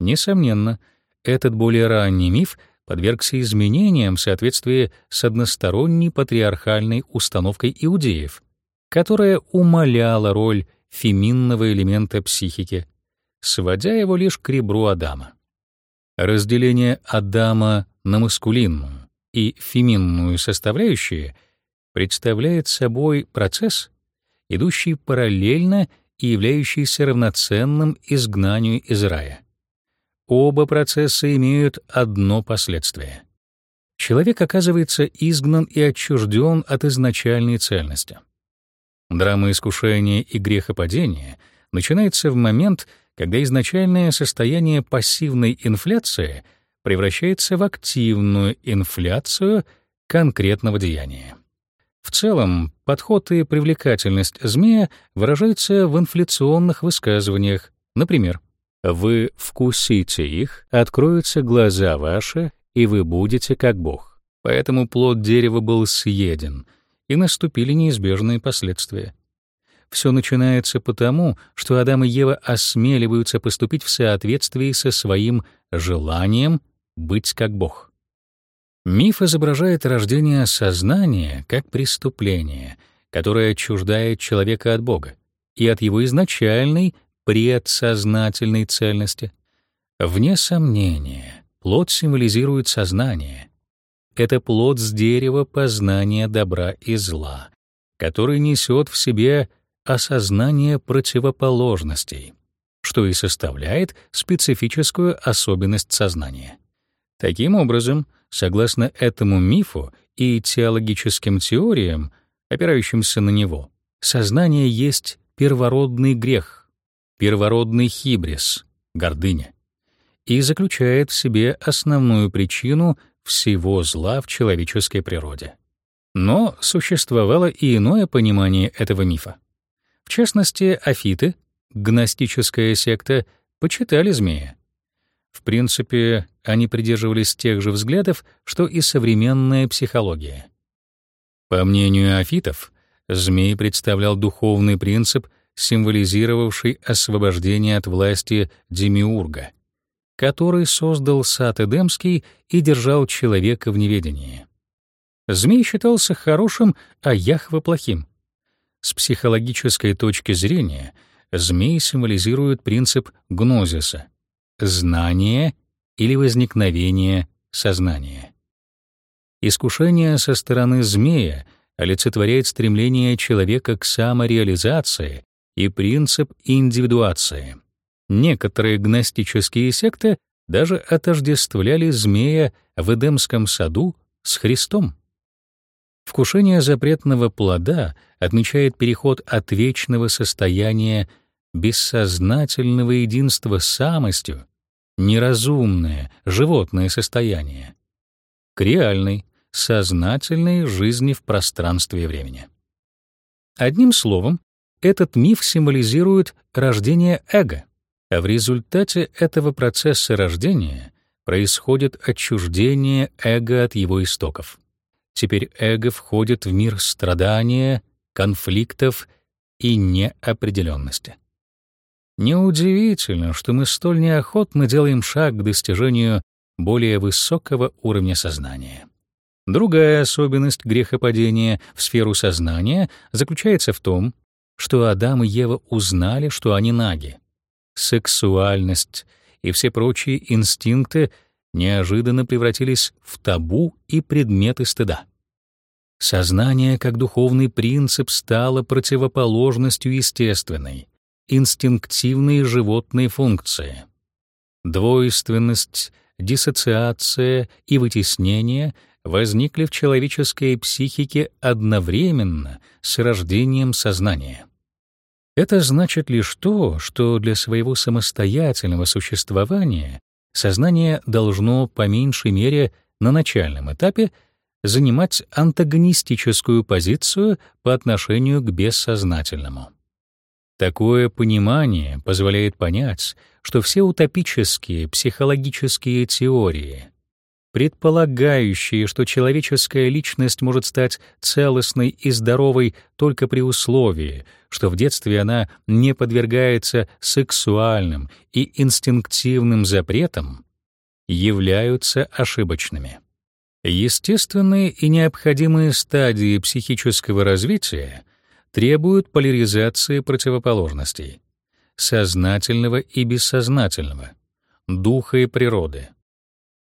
Несомненно, этот более ранний миф — подвергся изменениям в соответствии с односторонней патриархальной установкой иудеев, которая умаляла роль феминного элемента психики, сводя его лишь к ребру Адама. Разделение Адама на маскулинную и феминную составляющие представляет собой процесс, идущий параллельно и являющийся равноценным изгнанию из рая. Оба процесса имеют одно последствие. Человек оказывается изгнан и отчужден от изначальной цельности. Драма искушения и грехопадения начинается в момент, когда изначальное состояние пассивной инфляции превращается в активную инфляцию конкретного деяния. В целом, подход и привлекательность змея выражаются в инфляционных высказываниях, например, вы вкусите их, откроются глаза ваши, и вы будете как Бог. Поэтому плод дерева был съеден, и наступили неизбежные последствия. Все начинается потому, что Адам и Ева осмеливаются поступить в соответствии со своим желанием быть как Бог. Миф изображает рождение сознания как преступление, которое отчуждает человека от Бога и от его изначальной предсознательной цельности. Вне сомнения, плод символизирует сознание, — это плод с дерева познания добра и зла, который несет в себе осознание противоположностей, что и составляет специфическую особенность сознания. Таким образом, согласно этому мифу и теологическим теориям, опирающимся на него, сознание есть первородный грех, первородный хибрис, гордыня, и заключает в себе основную причину всего зла в человеческой природе. Но существовало и иное понимание этого мифа. В частности, афиты, гностическая секта, почитали змея. В принципе, они придерживались тех же взглядов, что и современная психология. По мнению афитов, змей представлял духовный принцип, символизировавший освобождение от власти демиурга, который создал сад Эдемский и держал человека в неведении. Змей считался хорошим, а Яхва — плохим. С психологической точки зрения змей символизирует принцип гнозиса — знание или возникновение сознания. Искушение со стороны змея олицетворяет стремление человека к самореализации и принцип индивидуации. Некоторые гностические секты даже отождествляли змея в Эдемском саду с Христом. Вкушение запретного плода отмечает переход от вечного состояния бессознательного единства с самостью, неразумное, животное состояние, к реальной, сознательной жизни в пространстве и времени. Одним словом, этот миф символизирует рождение эго, а в результате этого процесса рождения происходит отчуждение эго от его истоков. Теперь эго входит в мир страдания, конфликтов и неопределенности. Неудивительно, что мы столь неохотно делаем шаг к достижению более высокого уровня сознания. Другая особенность грехопадения в сферу сознания заключается в том, что Адам и Ева узнали, что они наги. Сексуальность и все прочие инстинкты неожиданно превратились в табу и предметы стыда. Сознание как духовный принцип стало противоположностью естественной, инстинктивной животной функции. Двойственность, диссоциация и вытеснение возникли в человеческой психике одновременно с рождением сознания. Это значит лишь то, что для своего самостоятельного существования сознание должно по меньшей мере на начальном этапе занимать антагонистическую позицию по отношению к бессознательному. Такое понимание позволяет понять, что все утопические психологические теории, предполагающие, что человеческая личность может стать целостной и здоровой только при условии, что в детстве она не подвергается сексуальным и инстинктивным запретам, являются ошибочными. Естественные и необходимые стадии психического развития требуют поляризации противоположностей — сознательного и бессознательного, духа и природы.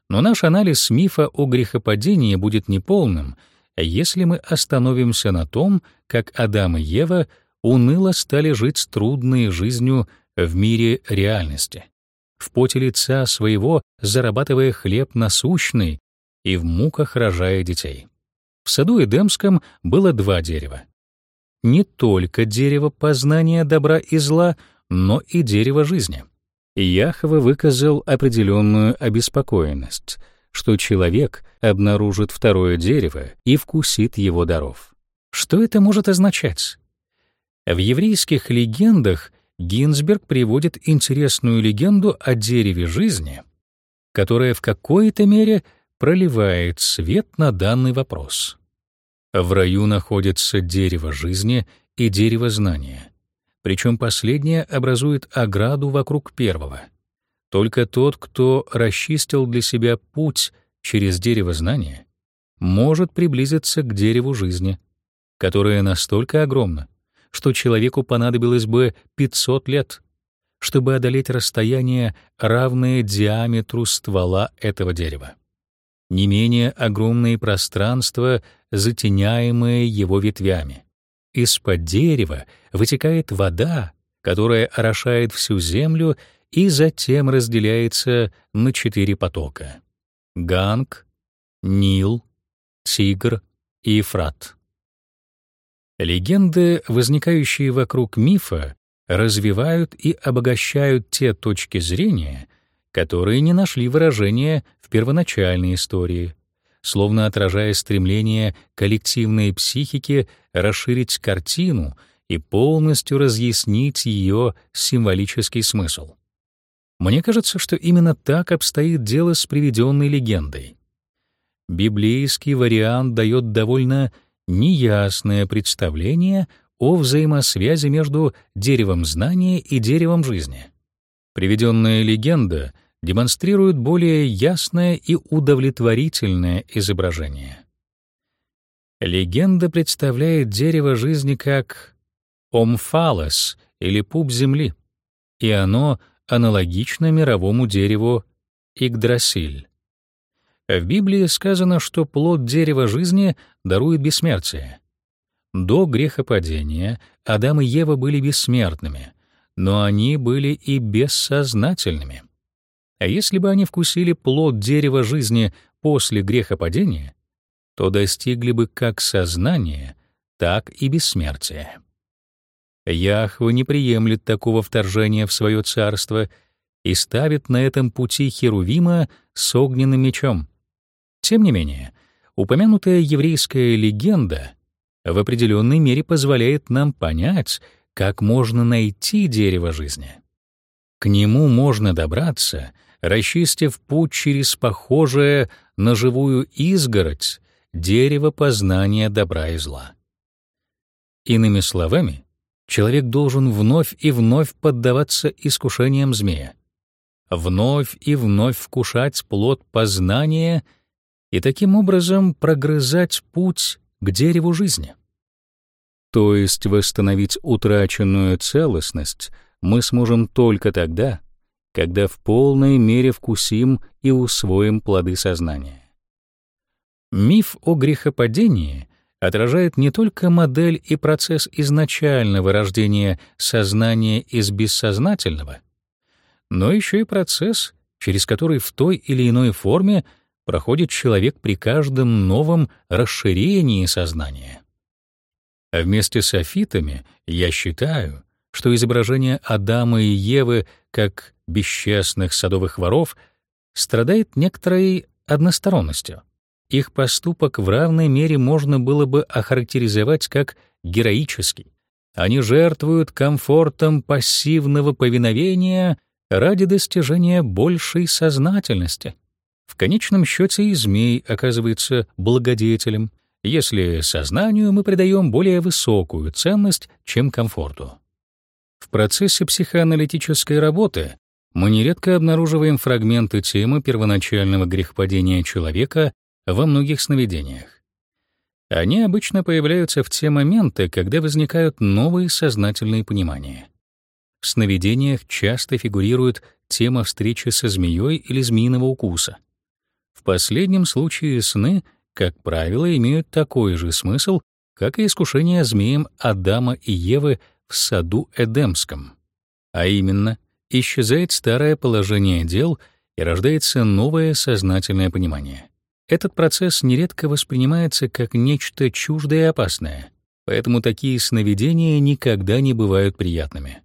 Но наш анализ мифа о грехопадении будет неполным, если мы остановимся на том, как Адам и Ева уныло стали жить трудной жизнью в мире реальности, в поте лица своего зарабатывая хлеб насущный и в муках рожая детей. В саду Эдемском было два дерева. Не только дерево познания добра и зла, но и дерево жизни. Яхва выказал определенную обеспокоенность, что человек обнаружит второе дерево и вкусит его даров. Что это может означать? В еврейских легендах Гинзберг приводит интересную легенду о дереве жизни, которая в какой-то мере проливает свет на данный вопрос. В раю находится дерево жизни и дерево знания, причем последнее образует ограду вокруг первого. Только тот, кто расчистил для себя путь через дерево знания, может приблизиться к дереву жизни, которое настолько огромно, что человеку понадобилось бы 500 лет, чтобы одолеть расстояние, равное диаметру ствола этого дерева. не менее огромные пространства, затеняемые его ветвями. Из-под дерева вытекает вода, которая орошает всю землю и затем разделяется на четыре потока: Ганг, Нил, Тигр и Ефрат. Легенды, возникающие вокруг мифа, развивают и обогащают те точки зрения, которые не нашли выражения в первоначальной истории, словно отражая стремление коллективной психики расширить картину и полностью разъяснить ее символический смысл. Мне кажется, что именно так обстоит дело с приведенной легендой. Библейский вариант дает довольно неясное представление о взаимосвязи между деревом знания и деревом жизни. Приведенная легенда демонстрирует более ясное и удовлетворительное изображение. Легенда представляет дерево жизни как омфалос или пуп земли, и оно аналогично мировому дереву Игдрасиль. В Библии сказано, что плод дерева жизни дарует бессмертие. До грехопадения Адам и Ева были бессмертными, но они были и бессознательными. А если бы они вкусили плод дерева жизни после грехопадения, то достигли бы как сознания, так и бессмертия. Яхва не приемлет такого вторжения в свое царство и ставит на этом пути Херувима с огненным мечом. Тем не менее, упомянутая еврейская легенда в определенной мере позволяет нам понять, как можно найти дерево жизни. К нему можно добраться, расчистив путь через похожее на живую изгородь дерево познания добра и зла. Иными словами, человек должен вновь и вновь поддаваться искушениям змея, вновь и вновь вкушать плод познания и таким образом прогрызать путь к дереву жизни. То есть восстановить утраченную целостность мы сможем только тогда, когда в полной мере вкусим и усвоим плоды сознания. Миф о грехопадении отражает не только модель и процесс изначального рождения сознания из бессознательного, но еще и процесс, через который в той или иной форме проходит человек при каждом новом расширении сознания. А вместе с софитами я считаю, что изображение Адама и Евы как бесчестных садовых воров страдает некоторой односторонностью. Их поступок в равной мере можно было бы охарактеризовать как героический. Они жертвуют комфортом пассивного повиновения ради достижения большей сознательности. В конечном счете и змей оказывается благодетелем, если сознанию мы придаем более высокую ценность, чем комфорту. В процессе психоаналитической работы мы нередко обнаруживаем фрагменты темы первоначального грехопадения человека во многих сновидениях. Они обычно появляются в те моменты, когда возникают новые сознательные понимания. В сновидениях часто фигурирует тема встречи со змеей или змеиного укуса. В последнем случае сны, как правило, имеют такой же смысл, как и искушение змеем Адама и Евы в саду Эдемском. А именно, исчезает старое положение дел и рождается новое сознательное понимание. Этот процесс нередко воспринимается как нечто чуждое и опасное, поэтому такие сновидения никогда не бывают приятными.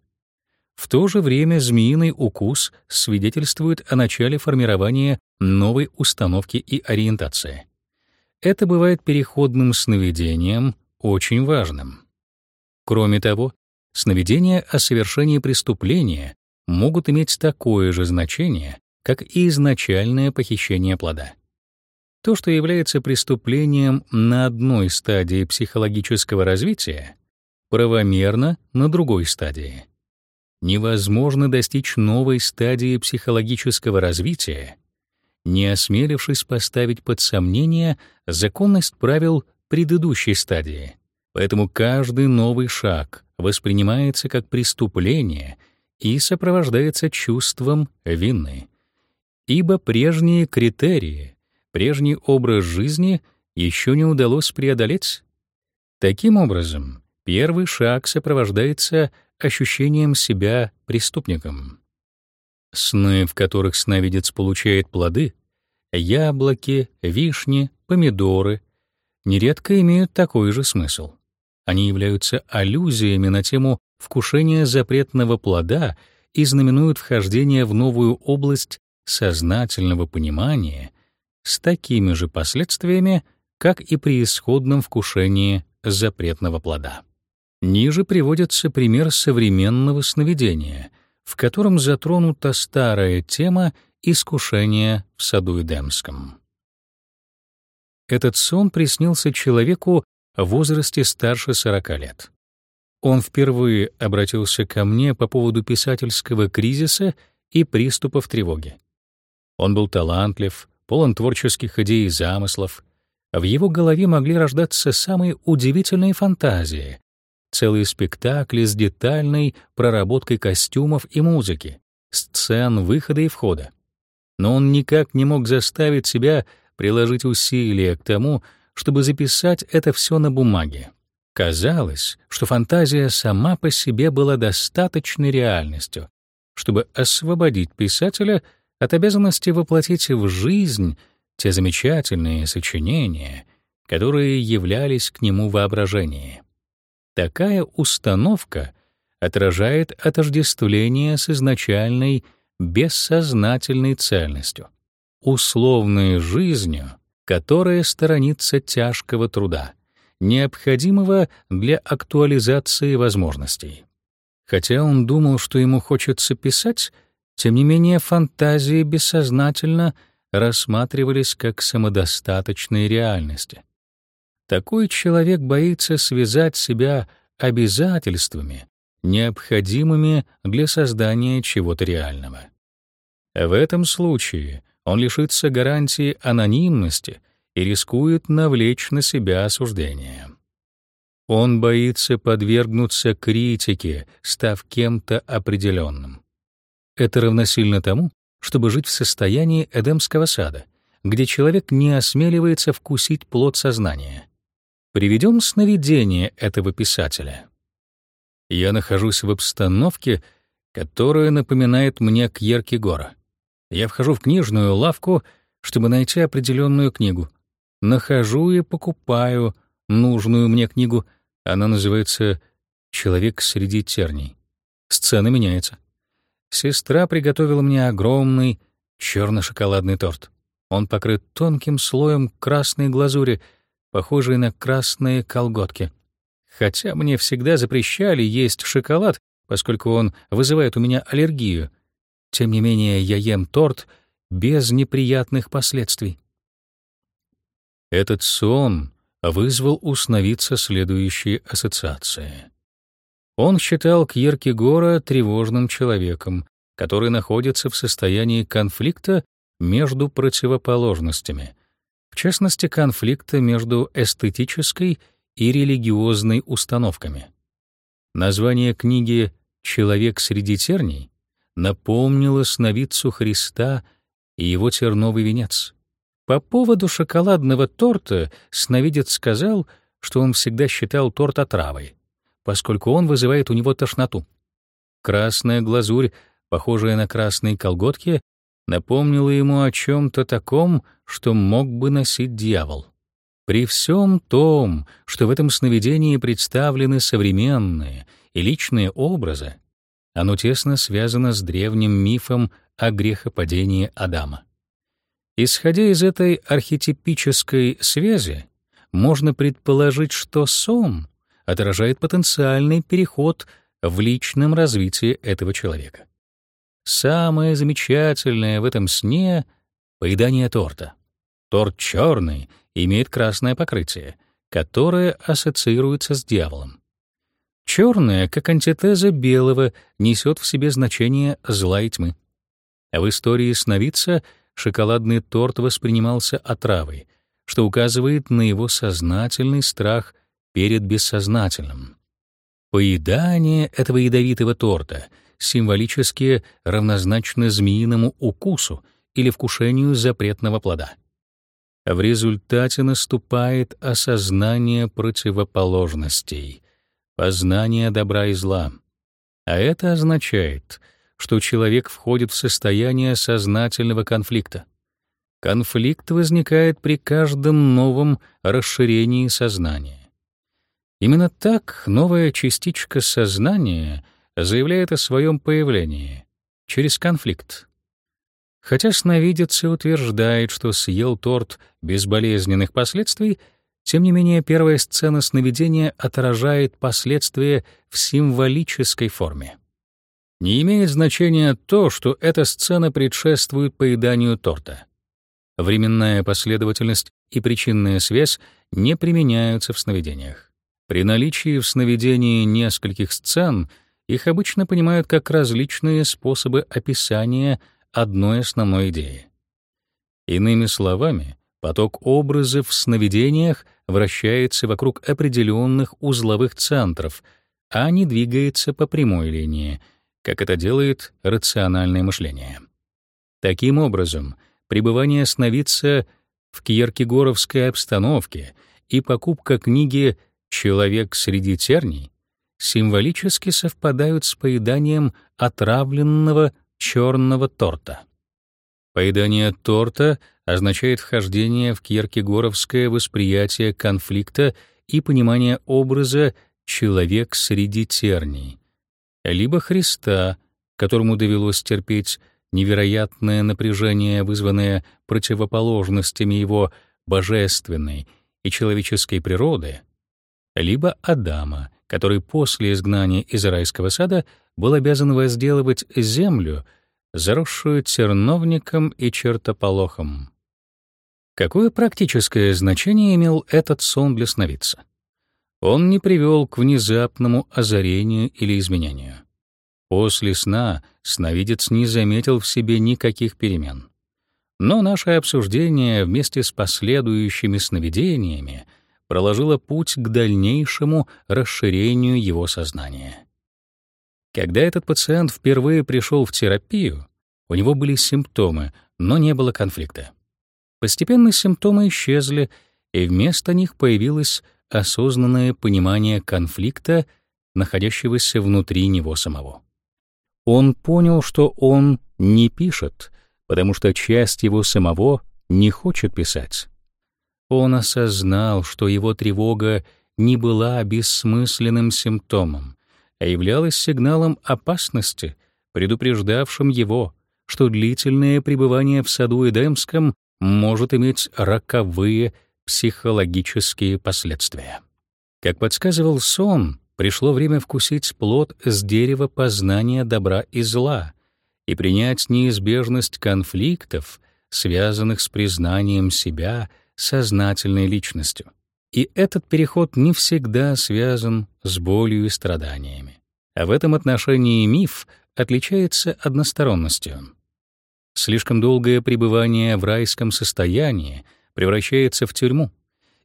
В то же время змеиный укус свидетельствует о начале формирования новой установки и ориентации. Это бывает переходным сновидением, очень важным. Кроме того, сновидения о совершении преступления могут иметь такое же значение, как и изначальное похищение плода. То, что является преступлением на одной стадии психологического развития, правомерно на другой стадии. Невозможно достичь новой стадии психологического развития, не осмелившись поставить под сомнение законность правил предыдущей стадии. Поэтому каждый новый шаг воспринимается как преступление и сопровождается чувством вины. Ибо прежние критерии прежний образ жизни еще не удалось преодолеть. Таким образом, первый шаг сопровождается ощущением себя преступником. Сны, в которых сновидец получает плоды, яблоки, вишни, помидоры, нередко имеют такой же смысл. Они являются аллюзиями на тему вкушения запретного плода и знаменуют вхождение в новую область сознательного понимания с такими же последствиями, как и при исходном вкушении запретного плода. Ниже приводится пример современного сновидения, в котором затронута старая тема искушения в саду Эдемском. Этот сон приснился человеку в возрасте старше 40 лет. Он впервые обратился ко мне по поводу писательского кризиса и приступов тревоги. Он был талантлив, полон творческих идей и замыслов. В его голове могли рождаться самые удивительные фантазии, целые спектакли с детальной проработкой костюмов и музыки, сцен выхода и входа. Но он никак не мог заставить себя приложить усилия к тому, чтобы записать это все на бумаге. Казалось, что фантазия сама по себе была достаточной реальностью, чтобы освободить писателя от обязанности воплотить в жизнь те замечательные сочинения, которые являлись к нему воображение. Такая установка отражает отождествление с изначальной бессознательной цельностью, условной жизнью, которая сторонится тяжкого труда, необходимого для актуализации возможностей. Хотя он думал, что ему хочется писать, тем не менее фантазии бессознательно рассматривались как самодостаточные реальности. Такой человек боится связать себя обязательствами, необходимыми для создания чего-то реального. В этом случае он лишится гарантии анонимности и рискует навлечь на себя осуждение. Он боится подвергнуться критике, став кем-то определенным. Это равносильно тому, чтобы жить в состоянии Эдемского сада, где человек не осмеливается вкусить плод сознания. Приведем сновидение этого писателя. Я нахожусь в обстановке, которая напоминает мне Кьеркегора. Я вхожу в книжную лавку, чтобы найти определенную книгу. Нахожу и покупаю нужную мне книгу. Она называется «Человек среди терней». Сцена меняется. Сестра приготовила мне огромный черно-шоколадный торт. Он покрыт тонким слоем красной глазури — похожие на красные колготки. Хотя мне всегда запрещали есть шоколад, поскольку он вызывает у меня аллергию. Тем не менее, я ем торт без неприятных последствий. Этот сон вызвал у сновидца следующие ассоциации. Он считал Кьеркегора тревожным человеком, который находится в состоянии конфликта между противоположностями, в частности, конфликта между эстетической и религиозной установками. Название книги «Человек среди терний» напомнило сновидцу Христа и его терновый венец. По поводу шоколадного торта сновидец сказал, что он всегда считал торт отравой, поскольку он вызывает у него тошноту. Красная глазурь, похожая на красные колготки, напомнило ему о чем-то таком, что мог бы носить дьявол. При всем том, что в этом сновидении представлены современные и личные образы, оно тесно связано с древним мифом о грехопадении Адама. Исходя из этой архетипической связи, можно предположить, что сон отражает потенциальный переход в личном развитии этого человека. Самое замечательное в этом сне — поедание торта. Торт черный, имеет красное покрытие, которое ассоциируется с дьяволом. Черное, как антитеза белого, несет в себе значение зла и тьмы. А в истории сновидца шоколадный торт воспринимался отравой, что указывает на его сознательный страх перед бессознательным. Поедание этого ядовитого торта — символически равнозначны змеиному укусу или вкушению запретного плода. В результате наступает осознание противоположностей, познание добра и зла. А это означает, что человек входит в состояние сознательного конфликта. Конфликт возникает при каждом новом расширении сознания. Именно так новая частичка сознания заявляет о своем появлении через конфликт. Хотя сновидец утверждает, что съел торт без болезненных последствий, тем не менее первая сцена сновидения отражает последствия в символической форме. Не имеет значения то, что эта сцена предшествует поеданию торта. Временная последовательность и причинная связь не применяются в сновидениях. При наличии в сновидении нескольких сцен их обычно понимают как различные способы описания одной основной идеи. Иными словами, поток образов в сновидениях вращается вокруг определенных узловых центров, а не двигается по прямой линии, как это делает рациональное мышление. Таким образом, пребывание сновидца в кьеркегоровской обстановке и покупка книги «Человек среди терний» символически совпадают с поеданием отравленного черного торта. Поедание торта означает вхождение в кьеркегоровское восприятие конфликта и понимание образа «человек среди терний», либо Христа, которому довелось терпеть невероятное напряжение, вызванное противоположностями его божественной и человеческой природы, либо Адама, который после изгнания из райского сада был обязан возделывать землю, заросшую терновником и чертополохом. Какое практическое значение имел этот сон для сновидца? Он не привел к внезапному озарению или изменению. После сна сновидец не заметил в себе никаких перемен. Но наше обсуждение вместе с последующими сновидениями проложило путь к дальнейшему расширению его сознания. Когда этот пациент впервые пришел в терапию, у него были симптомы, но не было конфликта. Постепенно симптомы исчезли, и вместо них появилось осознанное понимание конфликта, находящегося внутри него самого. Он понял, что он не пишет, потому что часть его самого не хочет писать. Он осознал, что его тревога не была бессмысленным симптомом, а являлась сигналом опасности, предупреждавшим его, что длительное пребывание в саду Эдемском может иметь роковые психологические последствия. Как подсказывал сон, пришло время вкусить плод с дерева познания добра и зла и принять неизбежность конфликтов, связанных с признанием себя сознательной личностью. И этот переход не всегда связан с болью и страданиями. А в этом отношении миф отличается односторонностью. Слишком долгое пребывание в райском состоянии превращается в тюрьму,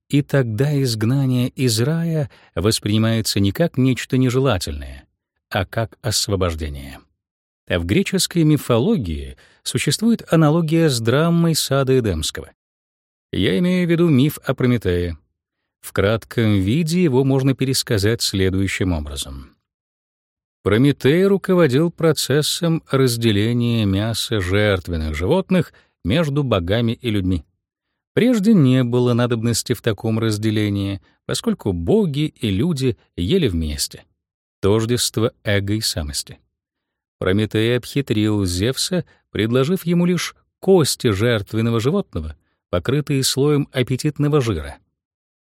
и тогда изгнание из рая воспринимается не как нечто нежелательное, а как освобождение. А в греческой мифологии существует аналогия с драмой сада Эдемского. Я имею в виду миф о Прометее. В кратком виде его можно пересказать следующим образом. Прометей руководил процессом разделения мяса жертвенных животных между богами и людьми. Прежде не было надобности в таком разделении, поскольку боги и люди ели вместе. Тождество эго и самости. Прометей обхитрил Зевса, предложив ему лишь кости жертвенного животного, покрытые слоем аппетитного жира.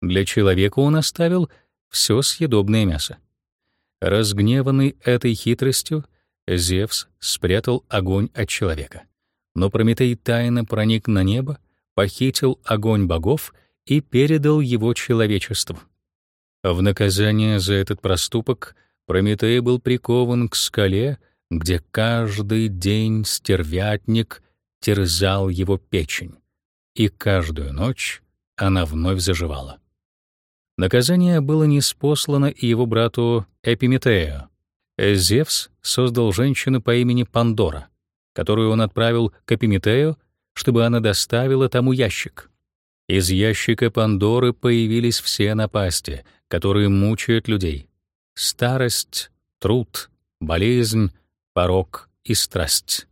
Для человека он оставил все съедобное мясо. Разгневанный этой хитростью, Зевс спрятал огонь от человека. Но Прометей тайно проник на небо, похитил огонь богов и передал его человечеству. В наказание за этот проступок Прометей был прикован к скале, где каждый день стервятник терзал его печень, и каждую ночь она вновь заживала. Наказание было неспослано и его брату Эпиметею. Зевс создал женщину по имени Пандора, которую он отправил к Эпиметею чтобы она доставила тому ящик. Из ящика Пандоры появились все напасти, которые мучают людей. Старость, труд, болезнь, порок и страсть.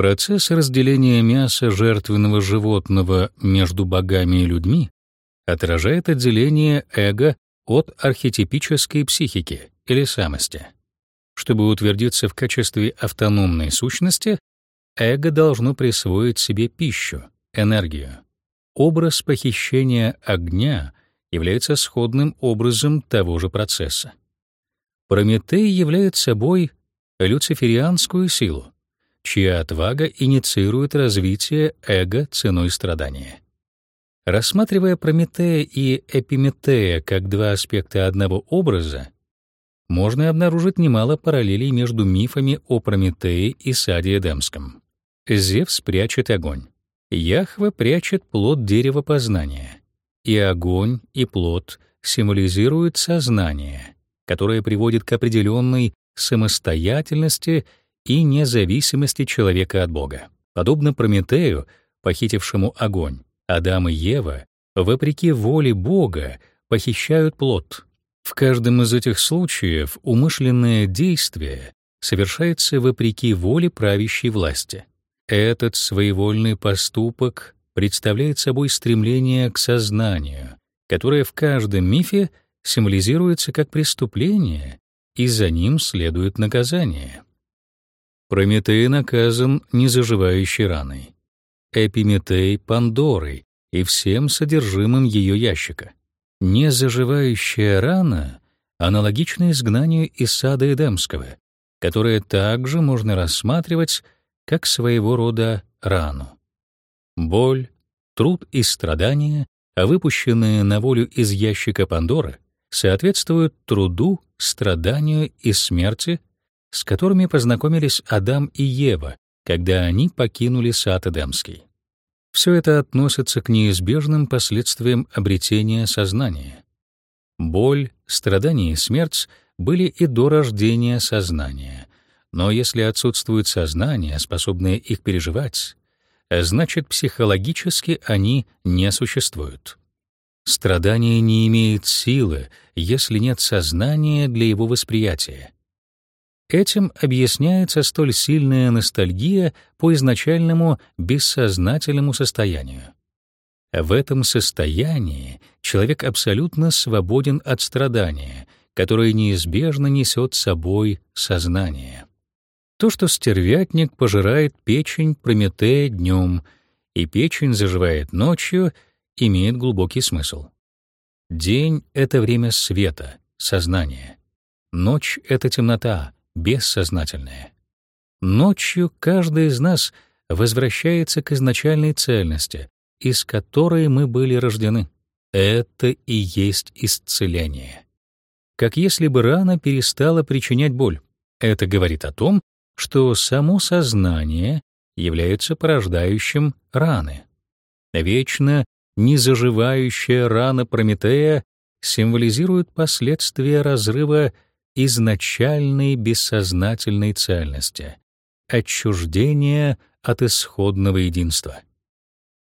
Процесс разделения мяса жертвенного животного между богами и людьми отражает отделение эго от архетипической психики или самости. Чтобы утвердиться в качестве автономной сущности, эго должно присвоить себе пищу, энергию. Образ похищения огня является сходным образом того же процесса. Прометей является собой люциферианскую силу, чья отвага инициирует развитие эго ценой страдания. Рассматривая Прометея и Эпиметея как два аспекта одного образа, можно обнаружить немало параллелей между мифами о Прометее и Саде Эдемском. Зевс прячет огонь. Яхва прячет плод дерева познания. И огонь, и плод символизируют сознание, которое приводит к определенной самостоятельности и независимости человека от Бога. Подобно Прометею, похитившему огонь, Адам и Ева, вопреки воле Бога, похищают плод. В каждом из этих случаев умышленное действие совершается вопреки воле правящей власти. Этот своевольный поступок представляет собой стремление к сознанию, которое в каждом мифе символизируется как преступление, и за ним следует наказание. Прометей наказан незаживающей раной. Эпиметей — Пандорой и всем содержимым ее ящика. Незаживающая рана аналогична изгнанию из сада Эдемского, которое также можно рассматривать как своего рода рану. Боль, труд и страдания, выпущенные на волю из ящика Пандоры, соответствуют труду, страданию и смерти, с которыми познакомились Адам и Ева, когда они покинули сад Эдемский. Все это относится к неизбежным последствиям обретения сознания. Боль, страдания и смерть были и до рождения сознания. Но если отсутствует сознание, способное их переживать, значит, психологически они не существуют. Страдание не имеет силы, если нет сознания для его восприятия. Этим объясняется столь сильная ностальгия по изначальному бессознательному состоянию. В этом состоянии человек абсолютно свободен от страдания, которое неизбежно несет с собой сознание. То, что стервятник пожирает печень Прометея днем, и печень заживает ночью, имеет глубокий смысл. День — это время света, сознания. Ночь — это темнота, бессознательное. Ночью каждый из нас возвращается к изначальной цельности, из которой мы были рождены. Это и есть исцеление. Как если бы рана перестала причинять боль. Это говорит о том, что само сознание является порождающим раны. Вечно незаживающая рана Прометея символизирует последствия разрыва изначальной бессознательной цельности, отчуждение от исходного единства.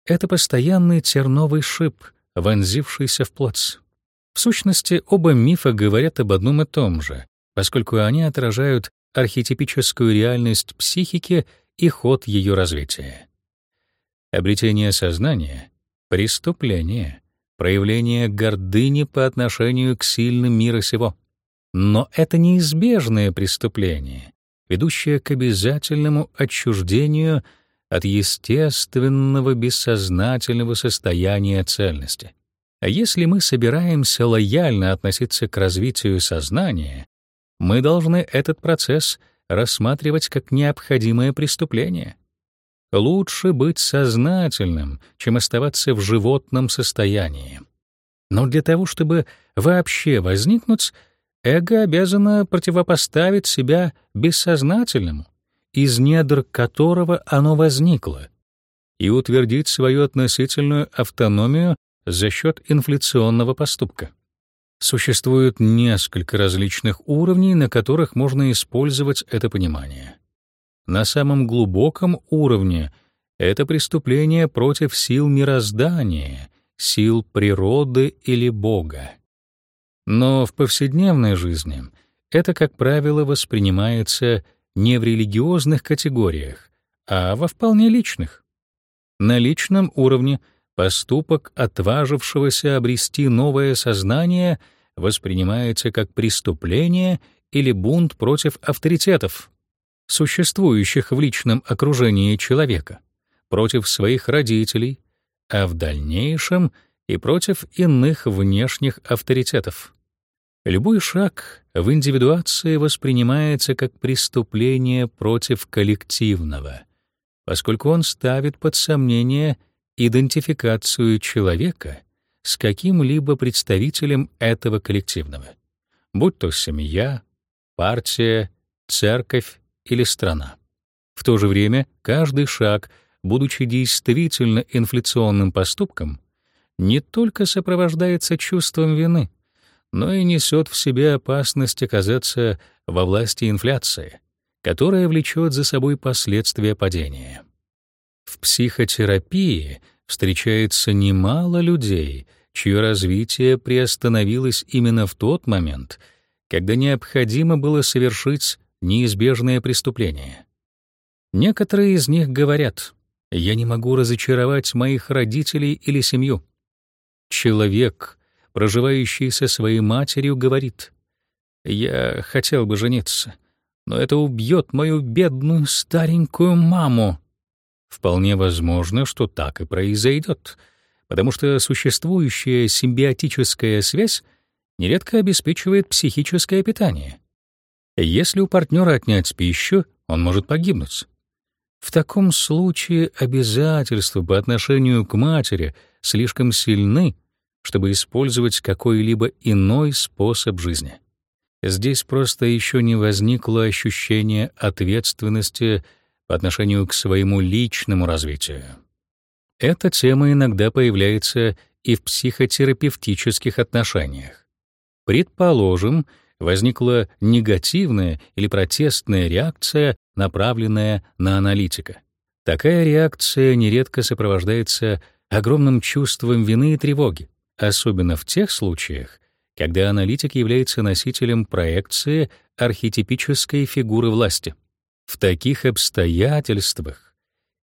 Это постоянный терновый шип, вонзившийся в плоть. В сущности, оба мифа говорят об одном и том же, поскольку они отражают архетипическую реальность психики и ход ее развития. Обретение сознания — преступление, проявление гордыни по отношению к сильным мира сего. Но это неизбежное преступление, ведущее к обязательному отчуждению от естественного бессознательного состояния цельности. А если мы собираемся лояльно относиться к развитию сознания, мы должны этот процесс рассматривать как необходимое преступление. Лучше быть сознательным, чем оставаться в животном состоянии. Но для того, чтобы вообще возникнуть, Эго обязано противопоставить себя бессознательному, из недр которого оно возникло, и утвердить свою относительную автономию за счет инфляционного поступка. Существует несколько различных уровней, на которых можно использовать это понимание. На самом глубоком уровне это преступление против сил мироздания, сил природы или Бога. Но в повседневной жизни это, как правило, воспринимается не в религиозных категориях, а во вполне личных. На личном уровне поступок отважившегося обрести новое сознание воспринимается как преступление или бунт против авторитетов, существующих в личном окружении человека, против своих родителей, а в дальнейшем и против иных внешних авторитетов. Любой шаг в индивидуации воспринимается как преступление против коллективного, поскольку он ставит под сомнение идентификацию человека с каким-либо представителем этого коллективного, будь то семья, партия, церковь или страна. В то же время каждый шаг, будучи действительно инфляционным поступком, не только сопровождается чувством вины, но и несет в себе опасность оказаться во власти инфляции, которая влечет за собой последствия падения. В психотерапии встречается немало людей, чье развитие приостановилось именно в тот момент, когда необходимо было совершить неизбежное преступление. Некоторые из них говорят: "Я не могу разочаровать моих родителей или семью". Человек, проживающий со своей матерью, говорит: "Я хотел бы жениться, но это убьет мою бедную старенькую маму". Вполне возможно, что так и произойдет, потому что существующая симбиотическая связь нередко обеспечивает психическое питание. Если у партнера отнять пищу, он может погибнуть. В таком случае обязательства по отношению к матери слишком сильны, чтобы использовать какой-либо иной способ жизни. Здесь просто еще не возникло ощущения ответственности по отношению к своему личному развитию. Эта тема иногда появляется и в психотерапевтических отношениях. Предположим, возникла негативная или протестная реакция, направленная на аналитика. Такая реакция нередко сопровождается огромным чувством вины и тревоги особенно в тех случаях, когда аналитик является носителем проекции архетипической фигуры власти. В таких обстоятельствах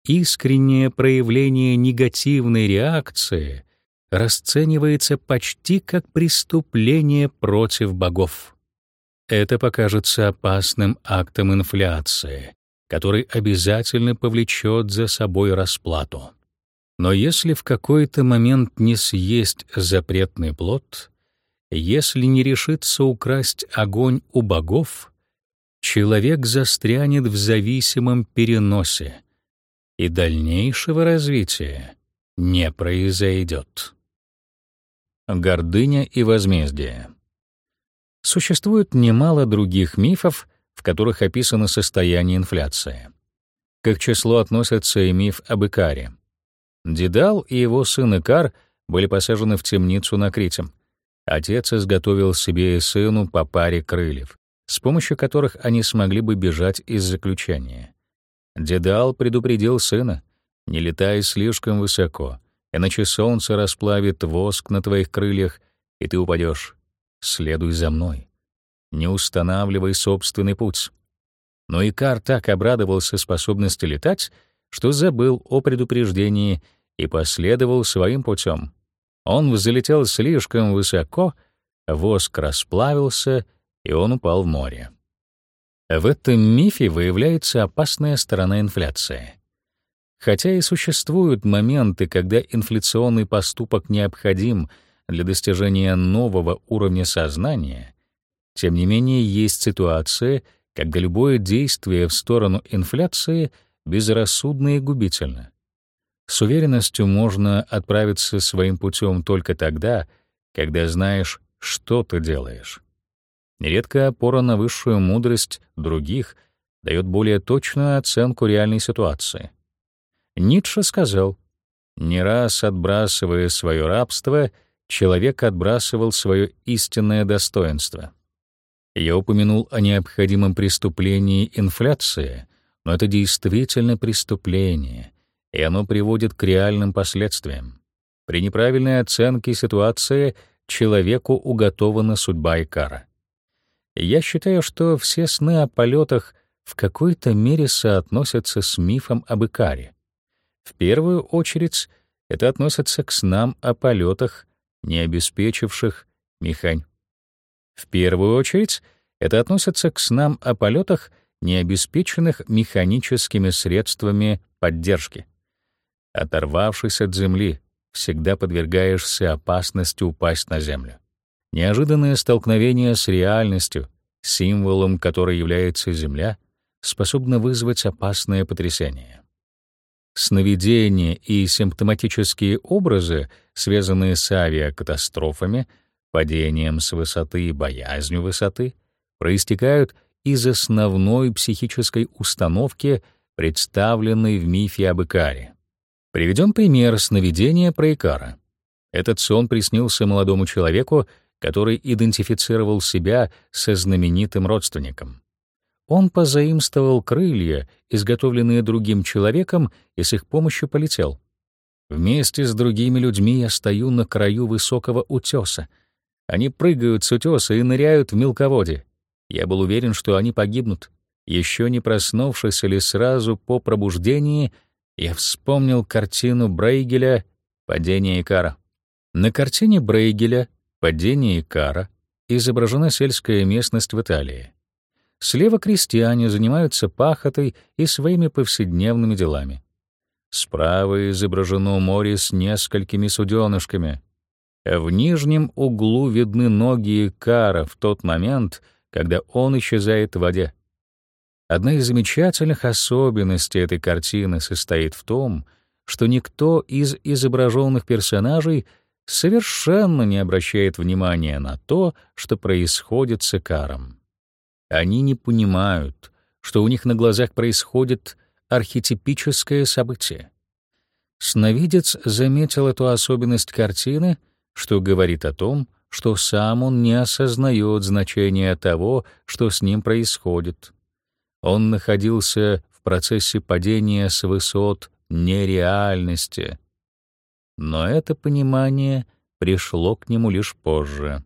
искреннее проявление негативной реакции расценивается почти как преступление против богов. Это покажется опасным актом инфляции, который обязательно повлечет за собой расплату. Но если в какой-то момент не съесть запретный плод, если не решится украсть огонь у богов, человек застрянет в зависимом переносе, и дальнейшего развития не произойдет. Гордыня и возмездие. Существует немало других мифов, в которых описано состояние инфляции. К их числу относятся и миф об Икаре — Дедал и его сын Икар были посажены в темницу на Крите. Отец изготовил себе и сыну по паре крыльев, с помощью которых они смогли бы бежать из заключения. Дедал предупредил сына: "Не летай слишком высоко, иначе солнце расплавит воск на твоих крыльях, и ты упадешь. Следуй за мной. Не устанавливай собственный путь". Но Икар так обрадовался способности летать, что забыл о предупреждении и последовал своим путем. Он взлетел слишком высоко, воск расплавился, и он упал в море. В этом мифе выявляется опасная сторона инфляции. Хотя и существуют моменты, когда инфляционный поступок необходим для достижения нового уровня сознания, тем не менее есть ситуации, когда любое действие в сторону инфляции безрассудно и губительно. С уверенностью можно отправиться своим путем только тогда, когда знаешь, что ты делаешь. Нередко опора на высшую мудрость других дает более точную оценку реальной ситуации. Ницше сказал: "Не раз отбрасывая свое рабство, человек отбрасывал свое истинное достоинство". Я упомянул о необходимом преступлении инфляции, но это действительно преступление, и оно приводит к реальным последствиям. При неправильной оценке ситуации человеку уготована судьба и. Я считаю, что все сны о полетах в какой-то мере соотносятся с мифом об Икаре. В первую очередь это относится к снам о полетах, не обеспечивших механь. В первую очередь это относится к снам о полетах, не обеспеченных механическими средствами поддержки. Оторвавшись от земли, всегда подвергаешься опасности упасть на землю. Неожиданное столкновение с реальностью, символом которой является Земля, способно вызвать опасное потрясение. Сновидения и симптоматические образы, связанные с авиакатастрофами, падением с высоты и боязнью высоты, проистекают из основной психической установки, представленной в мифе об Икаре. Приведем пример сновидения про Икара. Этот сон приснился молодому человеку, который идентифицировал себя со знаменитым родственником. Он позаимствовал крылья, изготовленные другим человеком, и с их помощью полетел. Вместе с другими людьми я стою на краю высокого утеса. Они прыгают с утеса и ныряют в мелководье. Я был уверен, что они погибнут. Еще не проснувшись или сразу по пробуждении, я вспомнил картину Брейгеля «Падение Икара». На картине Брейгеля «Падение Икара» изображена сельская местность в Италии. Слева крестьяне занимаются пахотой и своими повседневными делами. Справа изображено море с несколькими суденышками. В нижнем углу видны ноги Икара в тот момент, когда он исчезает в воде. Одна из замечательных особенностей этой картины состоит в том, что никто из изображенных персонажей совершенно не обращает внимания на то, что происходит с Икаром. Они не понимают, что у них на глазах происходит архетипическое событие. Сновидец заметил эту особенность картины, что говорит о том, что сам он не осознает значения того, что с ним происходит. Он находился в процессе падения с высот нереальности. Но это понимание пришло к нему лишь позже.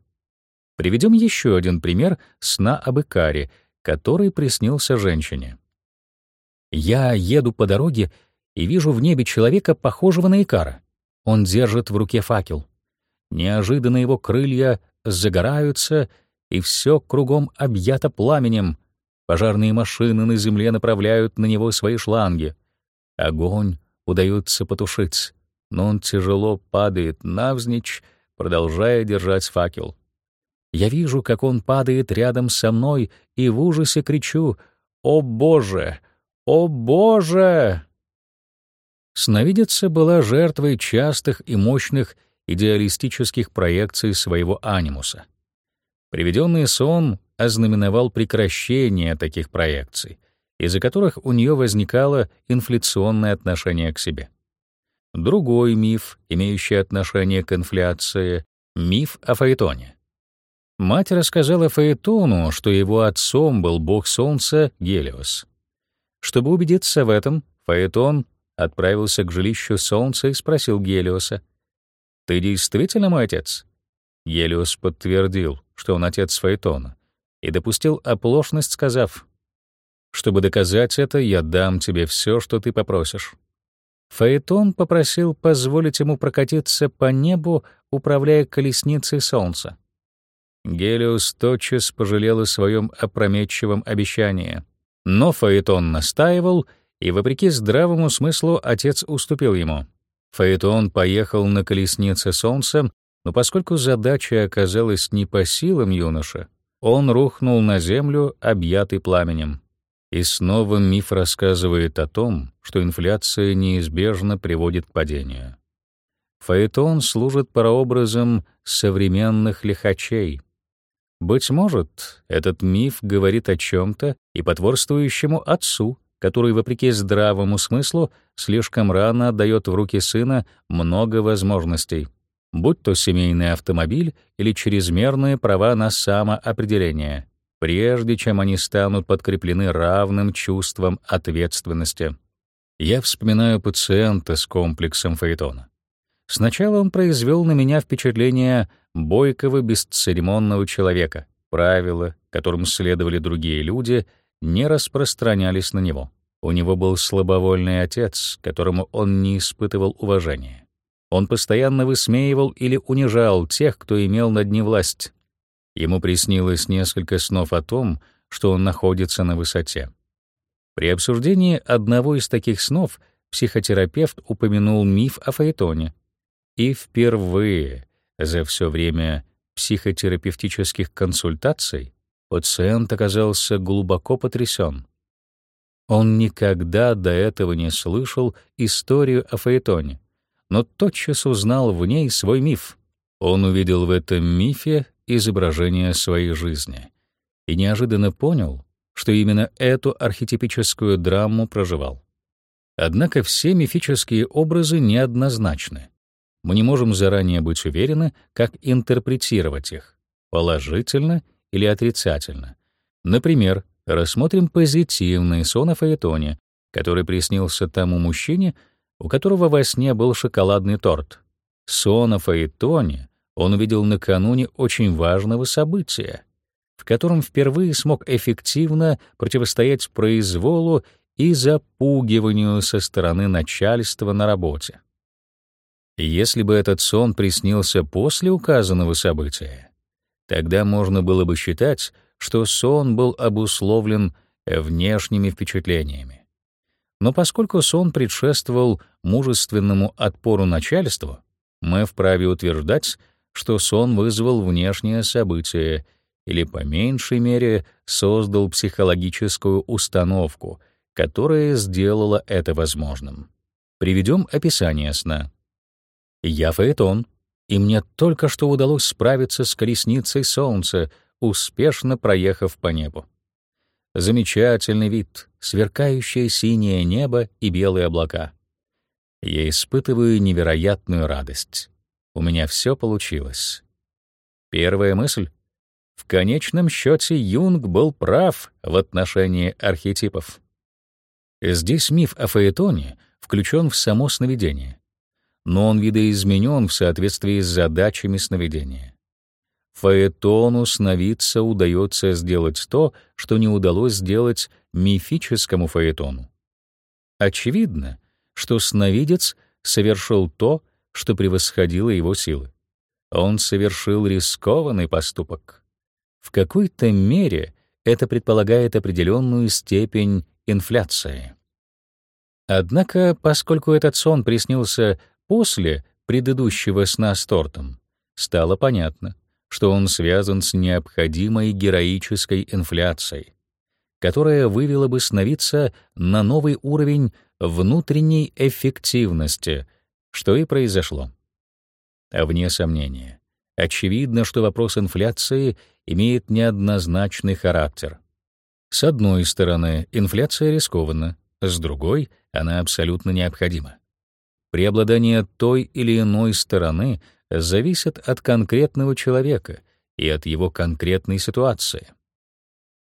Приведем еще один пример сна об Икаре, который приснился женщине. Я еду по дороге и вижу в небе человека, похожего на Икара. Он держит в руке факел. Неожиданно его крылья загораются, и все кругом объято пламенем. Пожарные машины на земле направляют на него свои шланги. Огонь удается потушить, но он тяжело падает навзничь, продолжая держать факел. Я вижу, как он падает рядом со мной, и в ужасе кричу «О Боже! О Боже!» Сновидица была жертвой частых и мощных идеалистических проекций своего анимуса. Приведенный сон ознаменовал прекращение таких проекций, из-за которых у нее возникало инфляционное отношение к себе. Другой миф, имеющий отношение к инфляции — миф о Фаэтоне. Мать рассказала Фаэтону, что его отцом был бог солнца Гелиос. Чтобы убедиться в этом, Фаэтон отправился к жилищу солнца и спросил Гелиоса, «Ты действительно мой отец?» Гелиос подтвердил, что он отец Фаэтона, и допустил оплошность, сказав, «Чтобы доказать это, я дам тебе все, что ты попросишь». Фаэтон попросил позволить ему прокатиться по небу, управляя колесницей солнца. Гелиос тотчас пожалел о своем опрометчивом обещании. Но Фаэтон настаивал, и, вопреки здравому смыслу, отец уступил ему. Фаэтон поехал на колеснице солнца, но поскольку задача оказалась не по силам юноша, он рухнул на землю, объятый пламенем. И снова миф рассказывает о том, что инфляция неизбежно приводит к падению. Фаэтон служит прообразом современных лихачей — быть может, этот миф говорит о чем-то и потворствующему отцу, который, вопреки здравому смыслу, слишком рано отдает в руки сына много возможностей, будь то семейный автомобиль или чрезмерные права на самоопределение, прежде чем они станут подкреплены равным чувством ответственности. Я вспоминаю пациента с комплексом Фаэтона. Сначала он произвел на меня впечатление бойкого, бесцеремонного человека. Правила, которым следовали другие люди, не распространялись на него. У него был слабовольный отец, которому он не испытывал уважения. Он постоянно высмеивал или унижал тех, кто имел над ним власть. Ему приснилось несколько снов о том, что он находится на высоте. При обсуждении одного из таких снов психотерапевт упомянул миф о Фаэтоне. И впервые за все время психотерапевтических консультаций пациент оказался глубоко потрясен. Он никогда до этого не слышал историю о Фаэтоне, но тотчас узнал в ней свой миф. Он увидел в этом мифе изображение своей жизни и неожиданно понял, что именно эту архетипическую драму проживал. Однако все мифические образы неоднозначны. Мы не можем заранее быть уверены, как интерпретировать их — положительно или отрицательно. Например, рассмотрим позитивный сон о Фаэтоне, который приснился тому мужчине, у которого во сне был шоколадный торт. Сон о Фаэтоне он увидел накануне очень важного события, в котором впервые смог эффективно противостоять произволу и запугиванию со стороны начальства на работе. Если бы этот сон приснился после указанного события, тогда можно было бы считать, что сон был обусловлен внешними впечатлениями. Но поскольку сон предшествовал мужественному отпору начальству, мы вправе утверждать, что сон вызвал внешнее событие или, по меньшей мере, создал психологическую установку, которая сделала это возможным. Приведем описание сна. Я Фаэтон, и мне только что удалось справиться с колесницей солнца, успешно проехав по небу. Замечательный вид, сверкающее синее небо и белые облака. Я испытываю невероятную радость. У меня все получилось. Первая мысль. В конечном счете Юнг был прав в отношении архетипов. Здесь миф о Фаэтоне включен в само сновидение, но он видоизменен в соответствии с задачами сновидения. Фаэтону сновидца удается сделать то, что не удалось сделать мифическому Фаэтону. Очевидно, что сновидец совершил то, что превосходило его силы. Он совершил рискованный поступок. В какой-то мере это предполагает определенную степень инфляции. Однако, поскольку этот сон приснился после предыдущего сна с тортом, стало понятно, что он связан с необходимой героической инфляцией, которая вывела бы сновидца на новый уровень внутренней эффективности — что и произошло. А вне сомнения, очевидно, что вопрос инфляции имеет неоднозначный характер. С одной стороны, инфляция рискованна, с другой — она абсолютно необходима. Преобладание той или иной стороны зависит от конкретного человека и от его конкретной ситуации.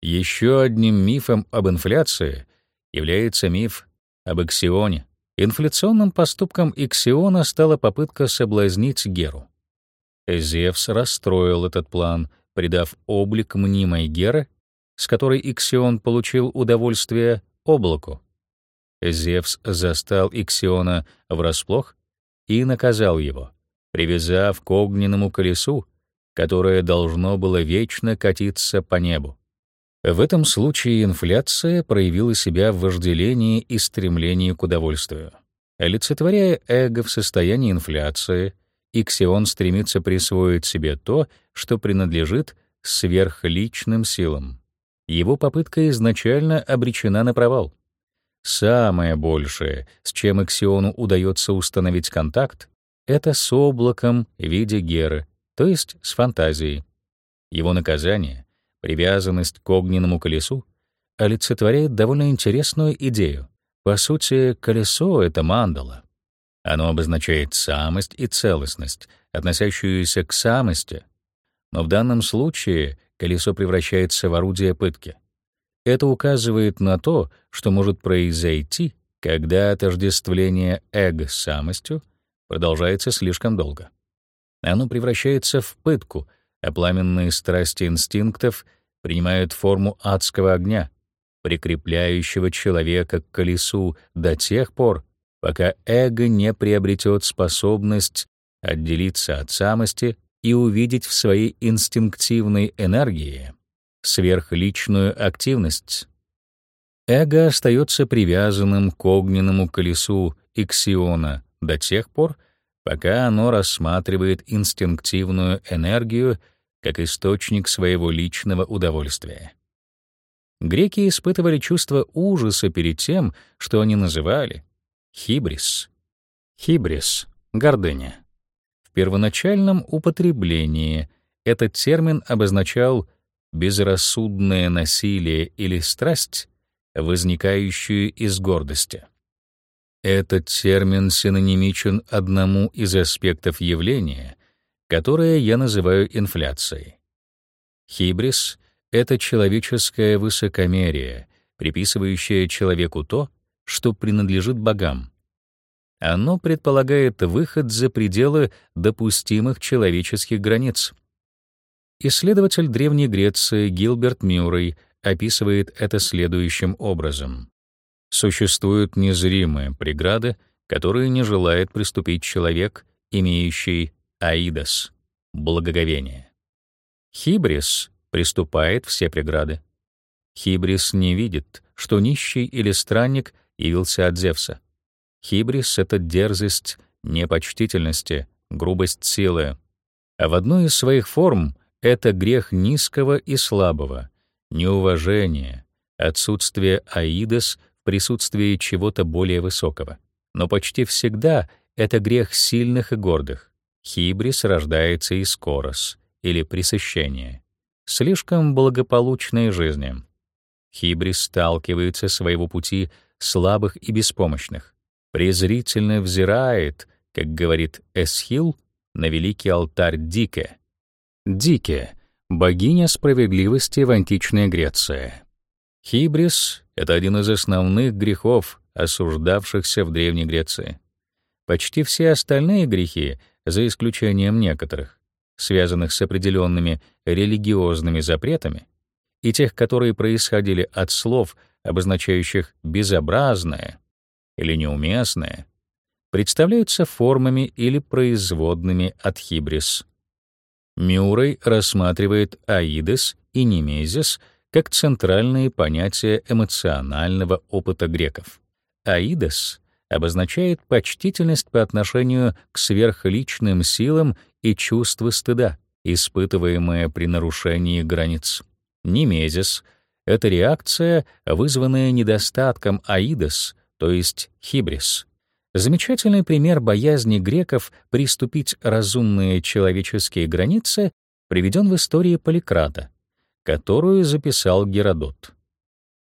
Еще одним мифом об инфляции является миф об аксионе, Инфляционным поступком Иксиона стала попытка соблазнить Геру. Зевс расстроил этот план, придав облик мнимой Геры, с которой Иксион получил удовольствие, облаку. Зевс застал Иксиона врасплох и наказал его, привязав к огненному колесу, которое должно было вечно катиться по небу. В этом случае инфляция проявила себя в вожделении и стремлении к удовольствию. Олицетворяя эго в состоянии инфляции, Иксион стремится присвоить себе то, что принадлежит сверхличным силам. Его попытка изначально обречена на провал. Самое большее, с чем Иксиону удается установить контакт, это с облаком в виде Геры, то есть с фантазией. Его наказание Привязанность к огненному колесу олицетворяет довольно интересную идею. По сути, колесо — это мандала. Оно обозначает самость и целостность, относящуюся к самости. Но в данном случае колесо превращается в орудие пытки. Это указывает на то, что может произойти, когда отождествление эго с самостью продолжается слишком долго. Оно превращается в пытку, а пламенные страсти инстинктов принимают форму адского огня, прикрепляющего человека к колесу до тех пор, пока эго не приобретет способность отделиться от самости и увидеть в своей инстинктивной энергии сверхличную активность. Эго остается привязанным к огненному колесу иксиона до тех пор, пока оно рассматривает инстинктивную энергию как источник своего личного удовольствия. Греки испытывали чувство ужаса перед тем, что они называли хибрис. Хибрис — гордыня. В первоначальном употреблении этот термин обозначал безрассудное насилие или страсть, возникающую из гордости. Этот термин синонимичен одному из аспектов явления, которое я называю инфляцией. Хибрис — это человеческое высокомерие, приписывающее человеку то, что принадлежит богам. Оно предполагает выход за пределы допустимых человеческих границ. Исследователь Древней Греции Гилберт Мюррей описывает это следующим образом. Существуют незримые преграды, которые не желает приступить человек, имеющий аидос благоговение. Хибрис приступает все преграды. Хибрис не видит, что нищий или странник явился от Зевса. Хибрис — это дерзость непочтительности, грубость силы. А в одной из своих форм это грех низкого и слабого, неуважение, отсутствие аидос присутствии чего-то более высокого. Но почти всегда это грех сильных и гордых. Хибрис рождается из корос или пресыщения, слишком благополучной жизни. Хибрис сталкивается своего пути слабых и беспомощных, презрительно взирает, как говорит Эсхил, на великий алтарь Дике. Дике — богиня справедливости в античной Греции. Хибрис — это один из основных грехов, осуждавшихся в Древней Греции. Почти все остальные грехи, за исключением некоторых, связанных с определенными религиозными запретами, и тех, которые происходили от слов, обозначающих безобразное или неуместное, представляются формами или производными от хибрис. Мюррей рассматривает аидес и немезис — как центральные понятия эмоционального опыта греков. Аидос обозначает почтительность по отношению к сверхличным силам и чувство стыда, испытываемое при нарушении границ. Немезис — это реакция, вызванная недостатком аидос, то есть хибрис. Замечательный пример боязни греков приступить разумные человеческие границы приведен в истории Поликрата которую записал Геродот.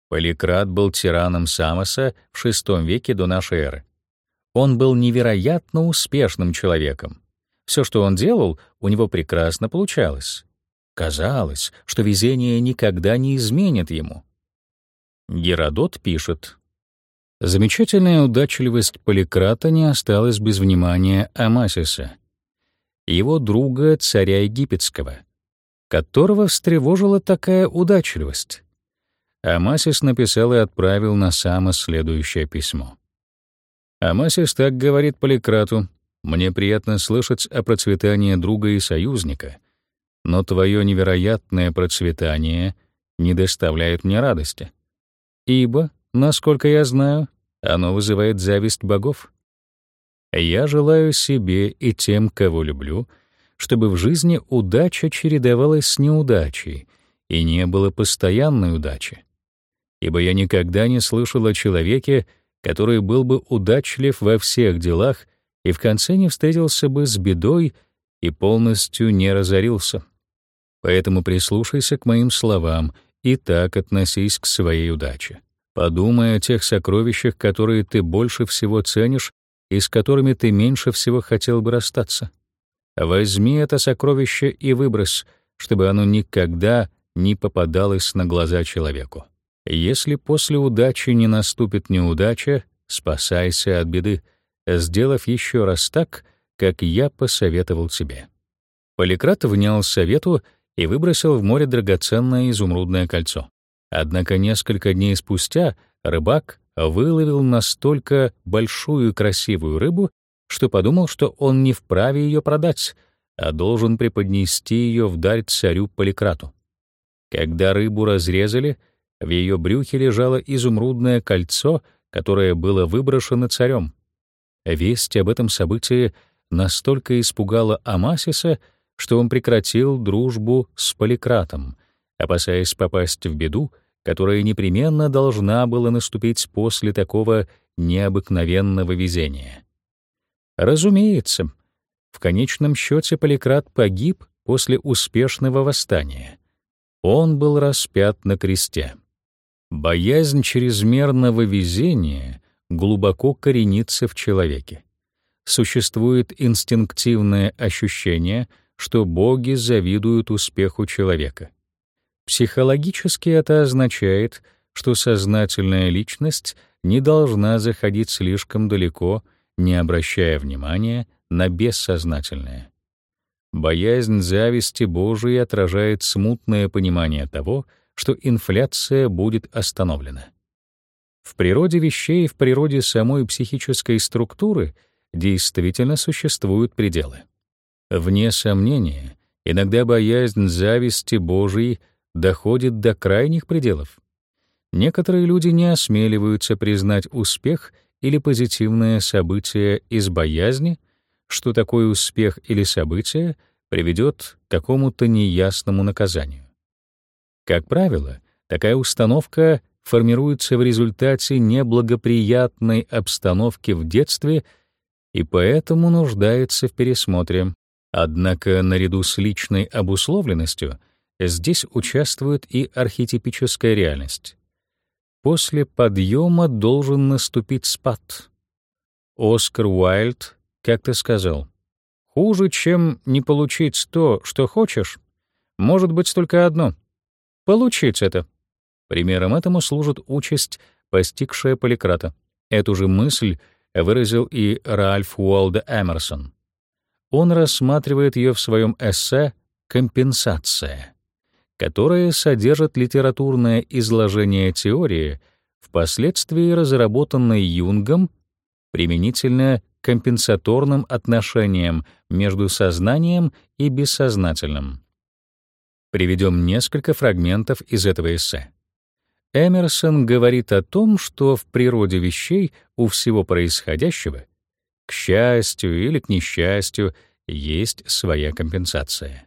Поликрат был тираном Самоса в VI веке до нашей эры. Он был невероятно успешным человеком. Все, что он делал, у него прекрасно получалось. Казалось, что везение никогда не изменит ему. Геродот пишет: Замечательная удачливость Поликрата не осталась без внимания Амасиса, его друга царя египетского, которого встревожила такая удачливость. Амасис написал и отправил на Сама следующее письмо. Амасис так говорит Поликрату: «Мне приятно слышать о процветании друга и союзника, но твое невероятное процветание не доставляет мне радости, ибо, насколько я знаю, оно вызывает зависть богов. Я желаю себе и тем, кого люблю — чтобы в жизни удача чередовалась с неудачей и не было постоянной удачи. Ибо я никогда не слышал о человеке, который был бы удачлив во всех делах и в конце не встретился бы с бедой и полностью не разорился. Поэтому прислушайся к моим словам и так относись к своей удаче. Подумай о тех сокровищах, которые ты больше всего ценишь и с которыми ты меньше всего хотел бы расстаться. Возьми это сокровище и выбрось, чтобы оно никогда не попадалось на глаза человеку. Если после удачи не наступит неудача, спасайся от беды, сделав еще раз так, как я посоветовал тебе». Поликрат внял совету и выбросил в море драгоценное изумрудное кольцо. Однако несколько дней спустя рыбак выловил настолько большую красивую рыбу, что подумал, что он не вправе ее продать, а должен преподнести ее в дар царю Поликрату. Когда рыбу разрезали, в ее брюхе лежало изумрудное кольцо, которое было выброшено царем. Весть об этом событии настолько испугала Амасиса, что он прекратил дружбу с Поликратом, опасаясь попасть в беду, которая непременно должна была наступить после такого необыкновенного везения. Разумеется, в конечном счете Поликрат погиб после успешного восстания. Он был распят на кресте. Боязнь чрезмерного везения глубоко коренится в человеке. Существует инстинктивное ощущение, что боги завидуют успеху человека. Психологически это означает, что сознательная личность не должна заходить слишком далеко, не обращая внимания на бессознательное. Боязнь зависти Божией отражает смутное понимание того, что инфляция будет остановлена. В природе вещей, в природе самой психической структуры действительно существуют пределы. Вне сомнения, иногда боязнь зависти Божией доходит до крайних пределов. Некоторые люди не осмеливаются признать успех или позитивное событие из боязни, что такой успех или событие приведет к какому-то неясному наказанию. Как правило, такая установка формируется в результате неблагоприятной обстановки в детстве и поэтому нуждается в пересмотре. Однако наряду с личной обусловленностью здесь участвует и архетипическая реальность. После подъема должен наступить спад. Оскар Уайльд как-то сказал, «Хуже, чем не получить то, что хочешь, может быть только одно — получить это». Примером этому служит участь, постигшая Поликрата. Эту же мысль выразил и Ральф Уолда Эмерсон. Он рассматривает ее в своем эссе «Компенсация», которое содержит литературное изложение теории, впоследствии разработанной Юнгом применительно компенсаторным отношениям между сознанием и бессознательным. Приведем несколько фрагментов из этого эссе. Эмерсон говорит о том, что в природе вещей у всего происходящего, к счастью или к несчастью, есть своя компенсация.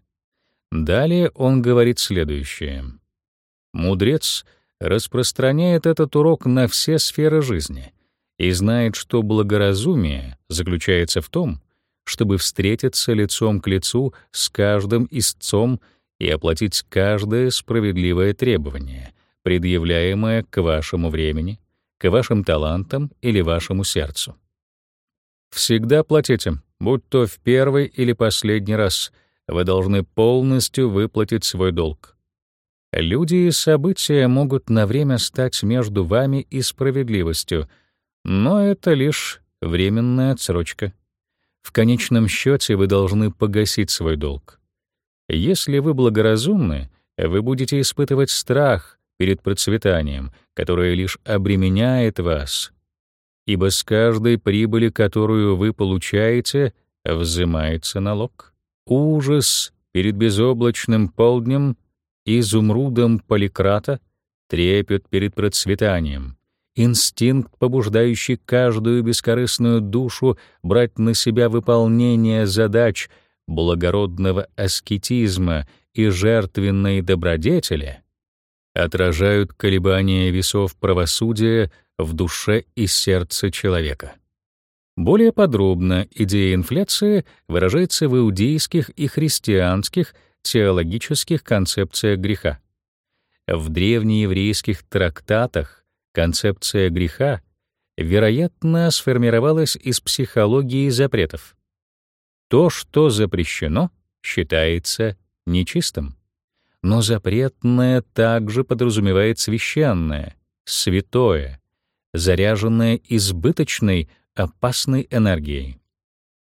Далее он говорит следующее. Мудрец распространяет этот урок на все сферы жизни и знает, что благоразумие заключается в том, чтобы встретиться лицом к лицу с каждым истцом и оплатить каждое справедливое требование, предъявляемое к вашему времени, к вашим талантам или вашему сердцу. Всегда платите, будь то в первый или последний раз, вы должны полностью выплатить свой долг. Люди и события могут на время стать между вами и справедливостью — но это лишь временная отсрочка. В конечном счете вы должны погасить свой долг. Если вы благоразумны, вы будете испытывать страх перед процветанием, которое лишь обременяет вас, ибо с каждой прибыли, которую вы получаете, взимается налог. Ужас перед безоблачным полднем, изумрудом поликрата, трепет перед процветанием, инстинкт, побуждающий каждую бескорыстную душу брать на себя выполнение задач благородного аскетизма и жертвенной добродетели, отражают колебания весов правосудия в душе и сердце человека. Более подробно идея инфляции выражается в иудейских и христианских теологических концепциях греха. В древнееврейских трактатах Концепция греха, вероятно, сформировалась из психологии запретов. То, что запрещено, считается нечистым. Но запретное также подразумевает священное, святое, заряженное избыточной, опасной энергией.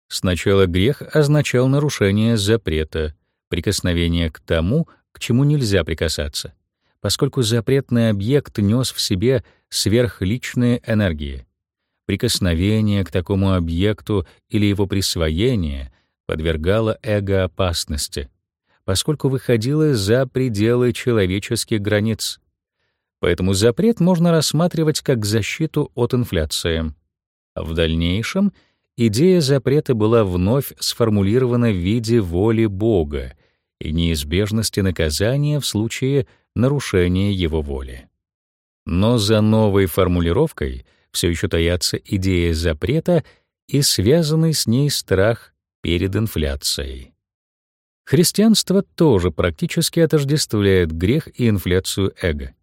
Сначала грех означал нарушение запрета, прикосновение к тому, к чему нельзя прикасаться, поскольку запретный объект нес в себе сверхличные энергии. Прикосновение к такому объекту или его присвоение подвергало эго опасности, поскольку выходило за пределы человеческих границ. Поэтому запрет можно рассматривать как защиту от инфляции. В дальнейшем идея запрета была вновь сформулирована в виде воли Бога и неизбежности наказания в случае нарушения его воли. Но за новой формулировкой все еще таятся идея запрета и связанный с ней страх перед инфляцией. Христианство тоже практически отождествляет грех и инфляцию эго.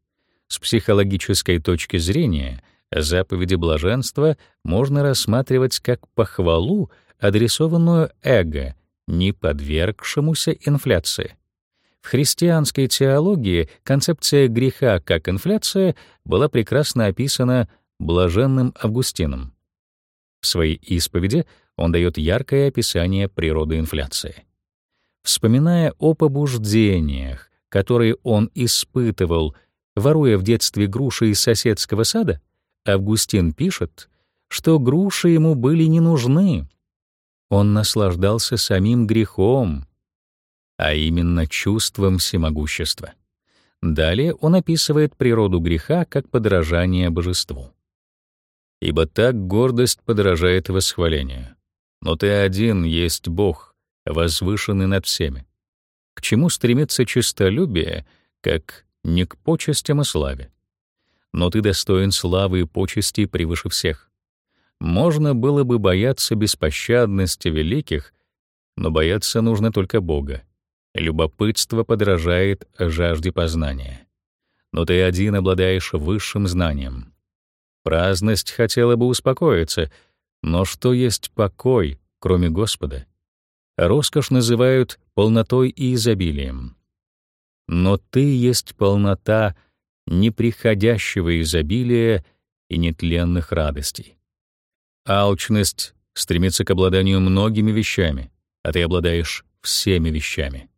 С психологической точки зрения заповеди блаженства можно рассматривать как похвалу, адресованную эго, не подвергшемуся инфляции. В христианской теологии концепция греха как инфляция была прекрасно описана блаженным Августином. В своей исповеди он дает яркое описание природы инфляции. Вспоминая о побуждениях, которые он испытывал, воруя в детстве груши из соседского сада, Августин пишет, что груши ему были не нужны. Он наслаждался самим грехом, а именно чувством всемогущества. Далее он описывает природу греха как подражание божеству. «Ибо так гордость подражает восхвалению. Но ты один есть Бог, возвышенный над всеми. К чему стремится честолюбие, как не к почестям и славе? Но ты достоин славы и почести превыше всех. Можно было бы бояться беспощадности великих, но бояться нужно только Бога. Любопытство подражает жажде познания. Но ты один обладаешь высшим знанием. Праздность хотела бы успокоиться, но что есть покой, кроме Господа? Роскошь называют полнотой и изобилием. Но ты есть полнота — неприходящего изобилия и нетленных радостей. Алчность стремится к обладанию многими вещами, а ты обладаешь всеми вещами.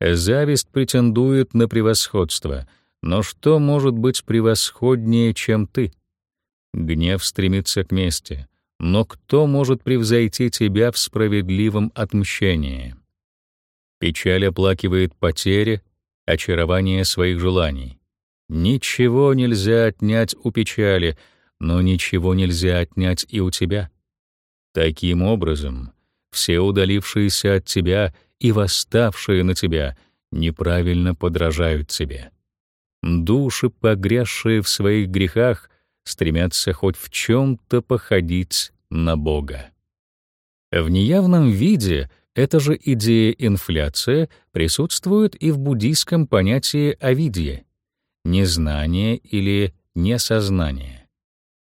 Зависть претендует на превосходство, но что может быть превосходнее, чем ты? Гнев стремится к мести, но кто может превзойти тебя в справедливом отмщении? Печаль оплакивает потери, очарование своих желаний. Ничего нельзя отнять у печали, но ничего нельзя отнять и у тебя. Таким образом, все удалившиеся от тебя и восставшие на тебя неправильно подражают тебе. Души, погрязшие в своих грехах, стремятся хоть в чем то походить на Бога. В неявном виде эта же идея инфляция присутствует и в буддийском понятии авидья незнание или несознание.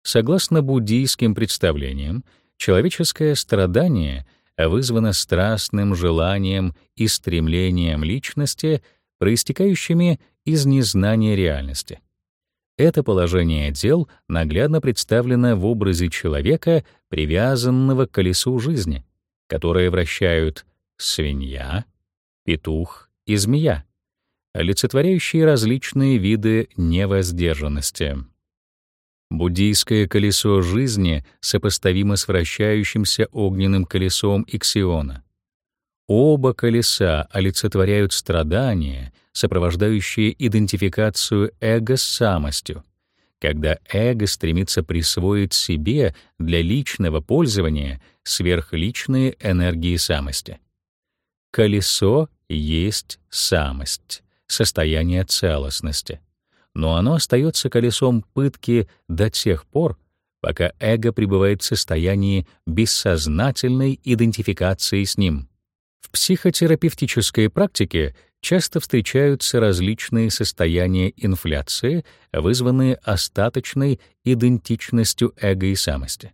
Согласно буддийским представлениям, человеческое страдание вызвано страстным желанием и стремлением личности, проистекающими из незнания реальности. Это положение дел наглядно представлено в образе человека, привязанного к колесу жизни, которое вращают свинья, петух и змея олицетворяющие различные виды невоздержанности. Буддийское колесо жизни сопоставимо с вращающимся огненным колесом Иксиона. Оба колеса олицетворяют страдания, сопровождающие идентификацию эго с самостью, когда эго стремится присвоить себе для личного пользования сверхличные энергии самости. Колесо есть самость состояние целостности. Но оно остается колесом пытки до тех пор, пока эго пребывает в состоянии бессознательной идентификации с ним. В психотерапевтической практике часто встречаются различные состояния инфляции, вызванные остаточной идентичностью эго и самости.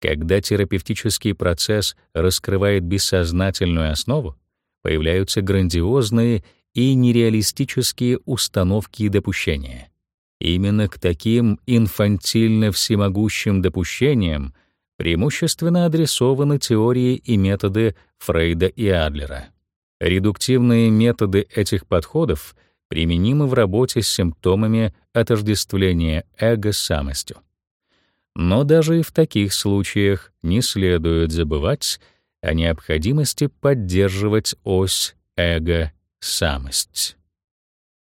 Когда терапевтический процесс раскрывает бессознательную основу, появляются грандиозные и нереалистические установки и допущения. Именно к таким инфантильно всемогущим допущениям преимущественно адресованы теории и методы Фрейда и Адлера. Редуктивные методы этих подходов применимы в работе с симптомами отождествления эго с самостью. Но даже и в таких случаях не следует забывать о необходимости поддерживать ось эго-самость.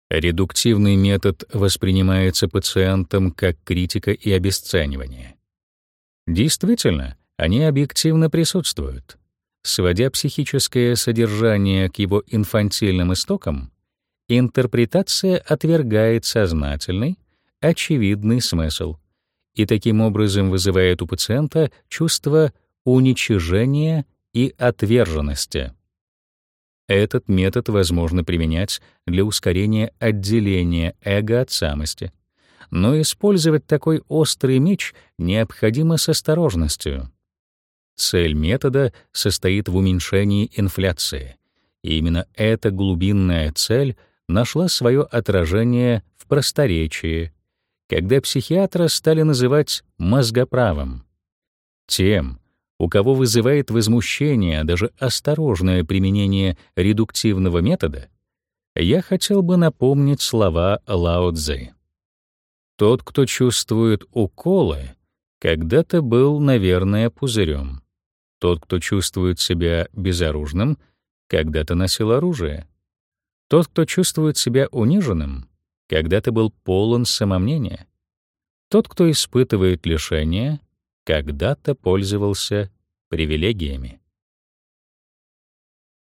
Редуктивный метод воспринимается пациентом как критика и обесценивание. Действительно, они объективно присутствуют. Сводя психическое содержание к его инфантильным истокам, интерпретация отвергает сознательный, очевидный смысл и таким образом вызывает у пациента чувство уничижения и отверженности. Этот метод возможно применять для ускорения отделения эго от самости. Но использовать такой острый меч необходимо с осторожностью. Цель метода состоит в уменьшении инфляции. И именно эта глубинная цель нашла свое отражение в просторечии, когда психиатра стали называть мозгоправым. Тем, у кого вызывает возмущение даже осторожное применение редуктивного метода, я хотел бы напомнить слова Лао Цзы. Тот, кто чувствует уколы, когда-то был, наверное, пузырем. Тот, кто чувствует себя безоружным, когда-то носил оружие. Тот, кто чувствует себя униженным, когда-то был полон самомнения. Тот, кто испытывает лишение, когда-то пользовался привилегиями.